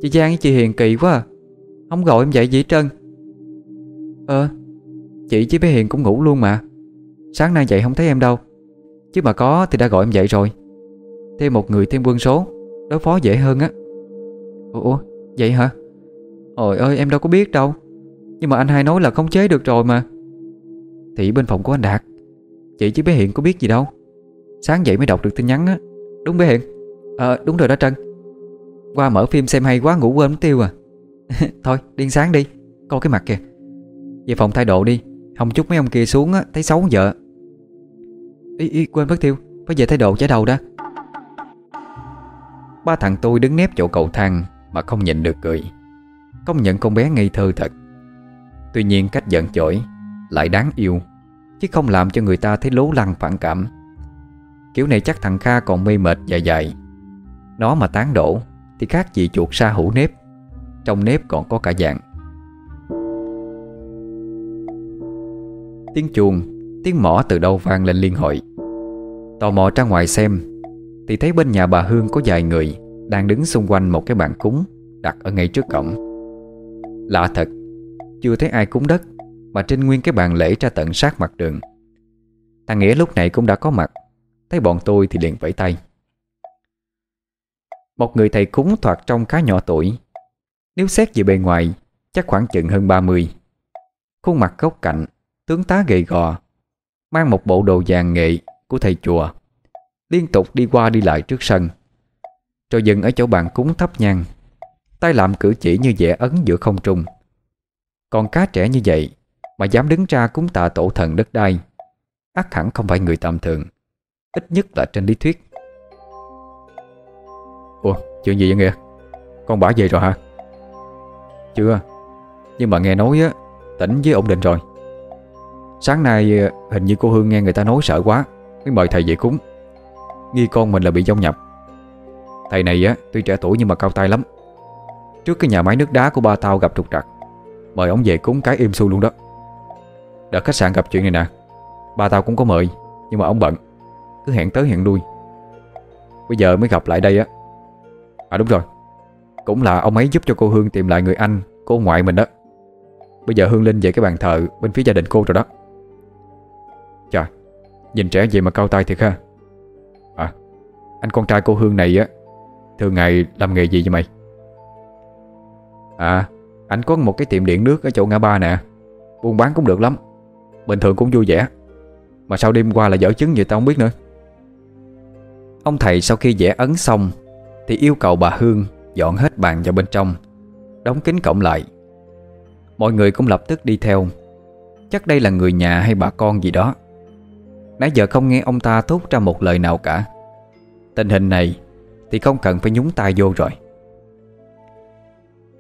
Chị Giang với chị Hiền kỳ quá à. Không gọi em dậy gì trơn. Ờ Chị với bé Hiền cũng ngủ luôn mà. Sáng nay dậy không thấy em đâu. Chứ mà có thì đã gọi em dậy rồi. Thêm một người thêm quân số. Đối phó dễ hơn á. Ủa vậy hả? Ôi ơi em đâu có biết đâu. Nhưng mà anh hai nói là không chế được rồi mà. Thì bên phòng của anh Đạt Chị chứ bé Hiện có biết gì đâu. Sáng dậy mới đọc được tin nhắn á. Đúng bé Hiện Ờ đúng rồi đó Trân. Qua mở phim xem hay quá ngủ quên mất tiêu à. <laughs> Thôi điên sáng đi. Coi cái mặt kìa. Về phòng thay đồ đi. Không chút mấy ông kia xuống á Thấy xấu vợ Ý, ý quên mất tiêu. Phải về thay đồ trái đầu đó Ba thằng tôi đứng nép chỗ cầu thang Mà không nhịn được cười Công nhận con bé ngây thơ thật. Tuy nhiên cách giận chổi Lại đáng yêu, Chứ không làm cho người ta thấy lố lăng phản cảm. Kiểu này chắc thằng Kha còn mê mệt dài dài. Nó mà tán đổ Thì khác gì chuột sa hủ nếp. Trong nếp còn có cả dạng. Tiếng chuông, Tiếng mỏ từ đâu vang lên liên hội? Tò mò ra ngoài xem thì thấy bên nhà bà Hương có vài người Đang đứng xung quanh một cái bàn cúng Đặt ở ngay trước cổng. Lạ thật, Chưa thấy ai cúng đất Mà trên nguyên cái bàn lễ ra tận sát mặt đường. Thằng Nghĩa lúc này cũng đã có mặt, Thấy bọn tôi thì liền vẫy tay. Một người thầy cúng thoạt trông khá nhỏ tuổi, Nếu xét về bề ngoài, Chắc khoảng chừng hơn 30 Khuôn mặt góc cạnh, Tướng tá gầy gò, Mang một bộ đồ vàng nghệ của thầy chùa. Liên tục đi qua đi lại trước sân. Rồi dừng ở chỗ bàn cúng thấp nhang, Tay làm cử chỉ như vẽ ấn giữa không trung. Còn cá trẻ như vậy Mà dám đứng ra cúng tạ tổ thần đất đai ắt hẳn không phải người tầm thường, Ít nhất là trên lý thuyết. Ủa, chuyện gì vậy Nghĩa Con bả về rồi hả? Chưa, Nhưng mà nghe nói á, Tỉnh với ổn định rồi. Sáng nay ờ, hình như cô Hương nghe người ta nói sợ quá, Mới mời thầy về cúng. Nghi con mình là bị dông nhập. Thầy này á, tuy trẻ tuổi nhưng mà cao tay lắm. Trước cái nhà máy nước đá của ba tao gặp trục trặc, Mời ông về cúng cái im su luôn đó. Đợt khách sạn gặp chuyện này nè, Ba tao cũng có mời, Nhưng mà ông bận, Cứ hẹn tới hẹn lui. Bây giờ mới gặp lại đây á. À đúng rồi, Cũng là ông ấy giúp cho cô Hương tìm lại người anh, Cô ngoại mình đó. Bây giờ Hương Linh về cái bàn thờ Bên phía gia đình cô rồi đó. Trời Nhìn trẻ vậy mà cao tay thiệt ha. Anh con trai cô Hương này á, Thường ngày làm nghề gì vậy mày? À Anh có một cái tiệm điện nước ở chỗ ngã ba nè, Buôn bán cũng được lắm, Bình thường cũng vui vẻ. Mà sao đêm qua là dở chứng vậy tao không biết nữa. Ông thầy sau khi vẽ ấn xong Thì yêu cầu bà Hương dọn hết bàn vào bên trong, Đóng kính cổng lại. Mọi người cũng lập tức đi theo. Chắc đây là người nhà hay bà con gì đó. Nãy giờ không nghe ông ta thốt ra một lời nào cả. Tình hình này Thì không cần phải nhúng tay vô rồi.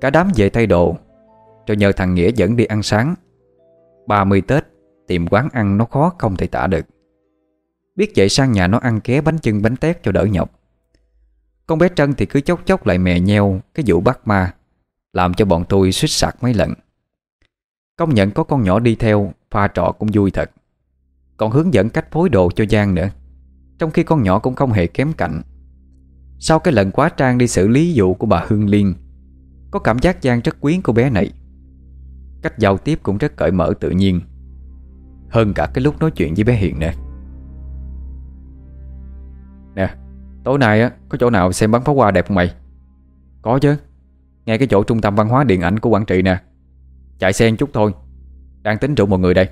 Cả đám về thay đồ, Rồi nhờ thằng Nghĩa dẫn đi ăn sáng. 30 Tết Tìm quán ăn nó khó không thể tả được. Biết vậy sang nhà nó ăn ké bánh chưng bánh tét cho đỡ nhọc. Con bé Trân thì cứ chốc chốc lại mè nheo Cái vụ bắt ma, Làm cho bọn tôi suýt sạc mấy lần. Công nhận có con nhỏ đi theo, Pha trọ cũng vui thật. Còn hướng dẫn cách phối đồ cho Giang nữa. Trong khi con nhỏ cũng không hề kém cạnh. Sau cái lần quá trang đi xử lý vụ của bà Hương Liên, Có cảm giác Giang rất quyến cô bé này. Cách giao tiếp cũng rất cởi mở tự nhiên. Hơn cả cái lúc nói chuyện với bé Hiền nè. Nè, Tối nay á, có chỗ nào xem bắn pháo hoa đẹp không mày? Có chứ. Ngay cái chỗ trung tâm văn hóa điện ảnh của Quảng Trị nè. Chạy xe chút thôi. Đang tính rủ mọi người đây.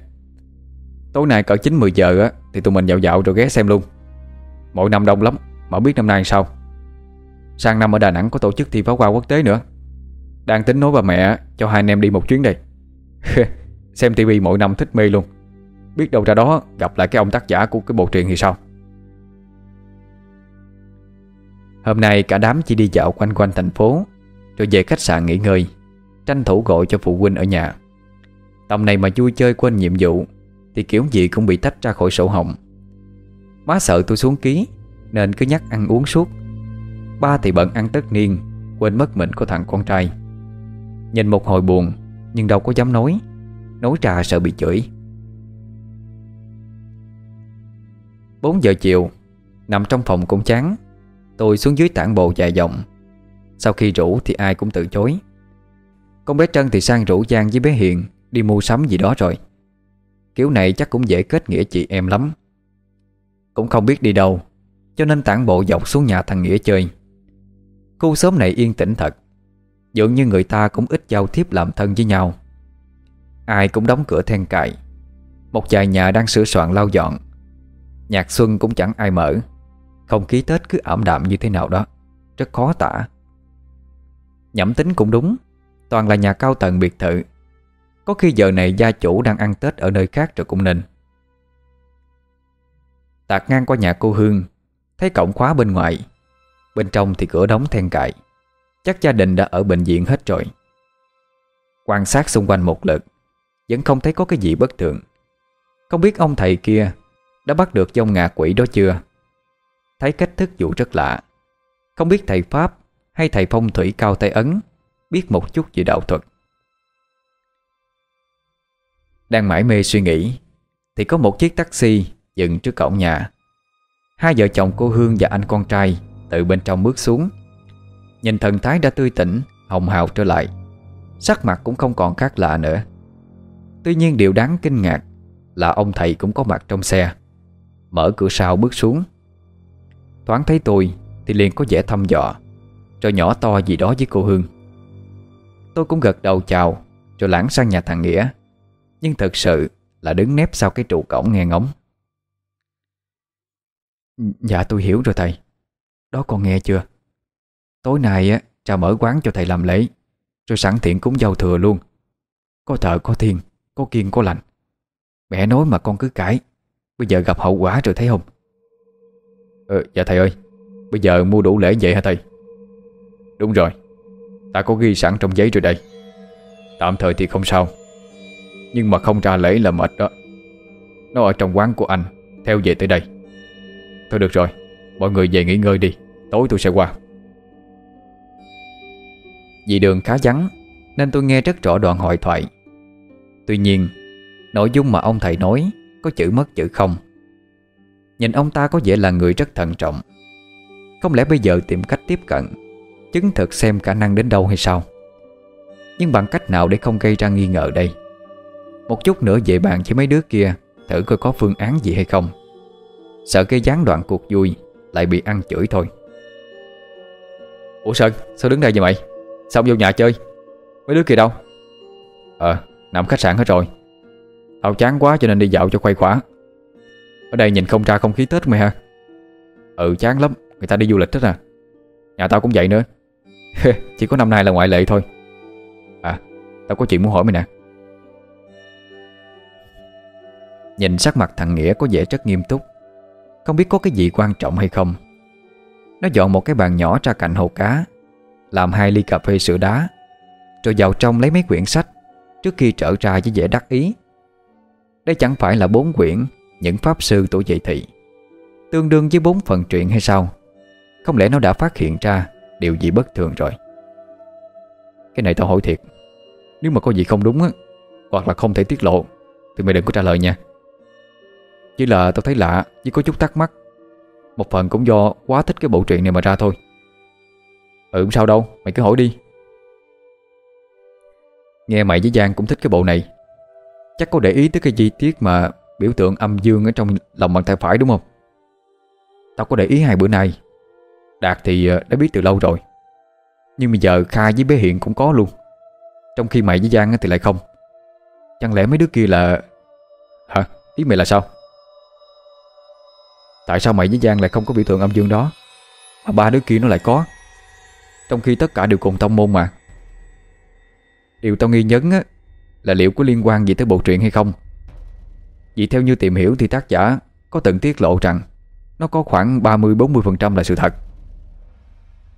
Tối nay cỡ 9-10 giờ á, Thì tụi mình dạo dạo rồi ghé xem luôn. Mỗi năm đông lắm, Mà biết năm nay sao? Sang năm ở Đà Nẵng có tổ chức thi pháo hoa quốc tế nữa. Đang tính nói bà mẹ Cho hai anh em đi một chuyến đây. <laughs> Xem tivi mỗi năm thích mê luôn. Biết đâu ra đó gặp lại cái ông tác giả của cái bộ truyện thì sao? Hôm nay cả đám chỉ đi dạo quanh quanh thành phố, Rồi về khách sạn nghỉ ngơi, Tranh thủ gọi cho phụ huynh ở nhà. Tầm này mà vui chơi quên nhiệm vụ, Thì kiểu gì cũng bị tách ra khỏi sổ hồng. Má sợ tôi xuống ký, Nên cứ nhắc ăn uống suốt. Ba thì bận ăn tất niên, Quên mất mình có thằng con trai. Nhìn một hồi buồn, Nhưng đâu có dám nói. Nói ra sợ bị chửi. 4 giờ chiều, Nằm trong phòng cũng chán. Tôi xuống dưới tản bộ dài dòng. Sau khi rủ thì ai cũng từ chối. Con bé Trân thì sang rủ Giang với bé Hiền Đi mua sắm gì đó rồi. Kiểu này chắc cũng dễ kết nghĩa chị em lắm. Cũng không biết đi đâu, Cho nên tản bộ dọc xuống nhà thằng Nghĩa chơi. Khu xóm này yên tĩnh thật, Dường như người ta cũng ít giao tiếp làm thân với nhau. Ai cũng đóng cửa then cài, Một vài nhà đang sửa soạn lau dọn. Nhạc xuân cũng chẳng ai mở, Không khí Tết cứ ảm đạm như thế nào đó, Rất khó tả. Nhẩm tính cũng đúng, Toàn là nhà cao tầng biệt thự. Có khi giờ này gia chủ đang ăn Tết ở nơi khác rồi cũng nên. Tạt ngang qua nhà cô Hương, Thấy cổng khóa bên ngoài. Bên trong thì cửa đóng then cài. Chắc gia đình đã ở bệnh viện hết rồi. Quan sát xung quanh một lượt, Vẫn không thấy có cái gì bất thường. Không biết ông thầy kia Đã bắt được dông ngạ quỷ đó chưa? Thấy cách thức dụ rất lạ. Không biết thầy Pháp Hay thầy phong thủy cao tay ấn Biết một chút về đạo thuật. Đang mãi mê suy nghĩ, Thì có một chiếc taxi Dừng trước cổng nhà. Hai vợ chồng cô Hương và anh con trai Từ bên trong bước xuống. Nhìn thần thái đã tươi tỉnh, Hồng hào trở lại. Sắc mặt cũng không còn khác lạ nữa. Tuy nhiên điều đáng kinh ngạc Là ông thầy cũng có mặt trong xe. Mở cửa sau bước xuống. Thoáng thấy tôi Thì liền có vẻ thăm dò Rồi nhỏ to gì đó với cô Hương. Tôi cũng gật đầu chào Rồi lãng sang nhà thằng Nghĩa. Nhưng thật sự là đứng nép sau cái trụ cổng nghe ngóng. Dạ tôi hiểu rồi thầy. Đó con nghe chưa? Tối nay á cha mở quán cho thầy làm lễ Rồi sẵn tiện cúng giao thừa luôn. Có thợ có thiên Có kiên có lành. Mẹ nói mà con cứ cãi. Bây giờ gặp hậu quả rồi thấy không? Ờ, Dạ thầy ơi Bây giờ mua đủ lễ vậy hả thầy? Đúng rồi. Ta có ghi sẵn trong giấy rồi đây. Tạm thời thì không sao. Nhưng mà không ra lễ là mệt đó. Nó ở trong quán của anh Theo về tới đây. Thôi được rồi, Mọi người về nghỉ ngơi đi, Tối tôi sẽ qua. Vì đường khá vắng, Nên tôi nghe rất rõ đoạn hội thoại. Tuy nhiên, Nội dung mà ông thầy nói Có chữ mất chữ không. Nhìn ông ta có vẻ là người rất thận trọng. Không lẽ bây giờ tìm cách tiếp cận, Chứng thực xem khả năng đến đâu hay sao? Nhưng bằng cách nào để không gây ra nghi ngờ đây? Một chút nữa về bàn với mấy đứa kia, Thử coi có phương án gì hay không. Sợ cái gián đoạn cuộc vui Lại bị ăn chửi thôi. Ủa Sơn, sao đứng đây vậy mày? Sao vô nhà chơi? Mấy đứa kia đâu? Ờ nằm khách sạn hết rồi. Tao chán quá cho nên đi dạo cho quay khóa Ở đây nhìn không ra không khí Tết mày ha. Ừ chán lắm. Người ta đi du lịch hết à. Nhà tao cũng vậy nữa. Chỉ có năm nay là ngoại lệ thôi. À tao có chuyện muốn hỏi mày nè. Nhìn sắc mặt thằng Nghĩa có vẻ rất nghiêm túc. Không biết có cái gì quan trọng hay không. Nó dọn một cái bàn nhỏ ra cạnh hồ cá, Làm hai ly cà phê sữa đá, Rồi vào trong lấy mấy quyển sách Trước khi trở ra với vẻ đắc ý. Đây chẳng phải là bốn quyển Những pháp sư tuổi dậy thị, Tương đương với bốn phần truyện hay sao? Không lẽ nó đã phát hiện ra Điều gì bất thường rồi? Cái này tao hỏi thiệt, Nếu mà có gì không đúng á, Hoặc là không thể tiết lộ, Thì mày đừng có trả lời nha. Chỉ là tao thấy lạ, chỉ có chút thắc mắc. Một phần cũng do quá thích cái bộ truyện này mà ra thôi. Ừ không sao đâu, Mày cứ hỏi đi. Nghe mày với Giang cũng thích cái bộ này. Chắc có để ý tới cái chi tiết mà Biểu tượng âm dương ở trong lòng bàn tay phải đúng không? Tao có để ý hai bữa nay. Đạt thì ờ, đã biết từ lâu rồi. Nhưng bây giờ Kha với bé Hiện cũng có luôn. Trong khi mày với Giang thì lại không. Chẳng lẽ mấy đứa kia là Hả? Ý mày là sao? Tại sao mày với Giang lại không có biểu tượng âm dương đó? Mà ba đứa kia nó lại có. Trong khi tất cả đều cùng tông môn mà. Điều tao nghi nhấn á, Là liệu có liên quan gì tới bộ truyện hay không? Vì theo như tìm hiểu thì tác giả Có từng tiết lộ rằng Nó có khoảng 30-40% là sự thật.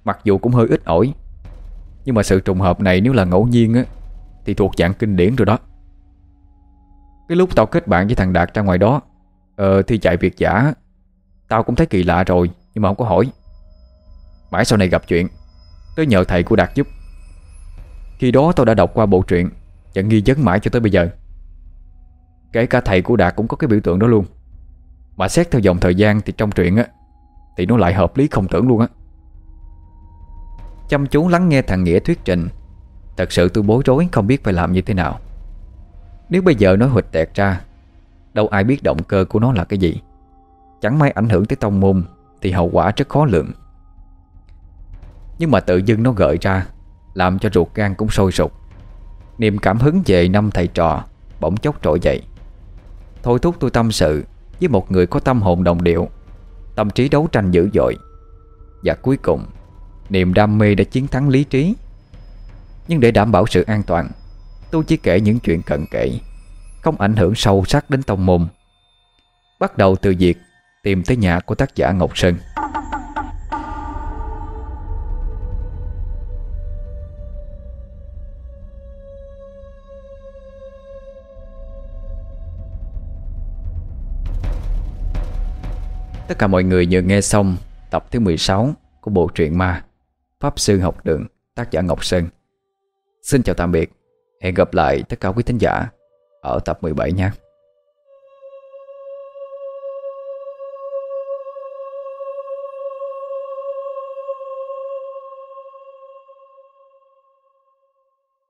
Mặc dù cũng hơi ít ỏi, Nhưng mà sự trùng hợp này nếu là ngẫu nhiên á, Thì thuộc dạng kinh điển rồi đó. Cái lúc tao kết bạn với thằng Đạt ra ngoài đó Ờ thì chạy việc giả Tao cũng thấy kỳ lạ rồi, Nhưng mà không có hỏi. Mãi sau này gặp chuyện, Tới nhờ thầy của Đạt giúp. Khi đó tao đã đọc qua bộ truyện Và nghi vấn mãi cho tới bây giờ. Kể cả thầy của Đạt cũng có cái biểu tượng đó luôn. Mà xét theo dòng thời gian Thì trong truyện á, Thì nó lại hợp lý không tưởng luôn á. Chăm chú lắng nghe thằng Nghĩa thuyết trình, Thật sự tôi bối rối không biết phải làm như thế nào. Nếu bây giờ nói huỵch tẹt ra, Đâu ai biết động cơ của nó là cái gì. Chẳng may ảnh hưởng tới tông môn, Thì hậu quả rất khó lượng Nhưng mà tự dưng nó gợi ra, Làm cho ruột gan cũng sôi sục. Niềm cảm hứng về năm thầy trò Bỗng chốc trỗi dậy. Thôi thúc tôi tâm sự Với một người có tâm hồn đồng điệu, Tâm trí đấu tranh dữ dội. Và cuối cùng, Niềm đam mê đã chiến thắng lý trí. Nhưng để đảm bảo sự an toàn, Tôi chỉ kể những chuyện cận kể, Không ảnh hưởng sâu sắc đến tông môn. Bắt đầu từ việc Tìm tới nhà của tác giả Ngọc Sơn. Tất cả mọi người vừa nghe xong tập thứ 16 của bộ truyện ma Pháp Sư Học Đường, tác giả Ngọc Sơn. Xin chào tạm biệt. Hẹn gặp lại tất cả quý thính giả ở tập 17 nha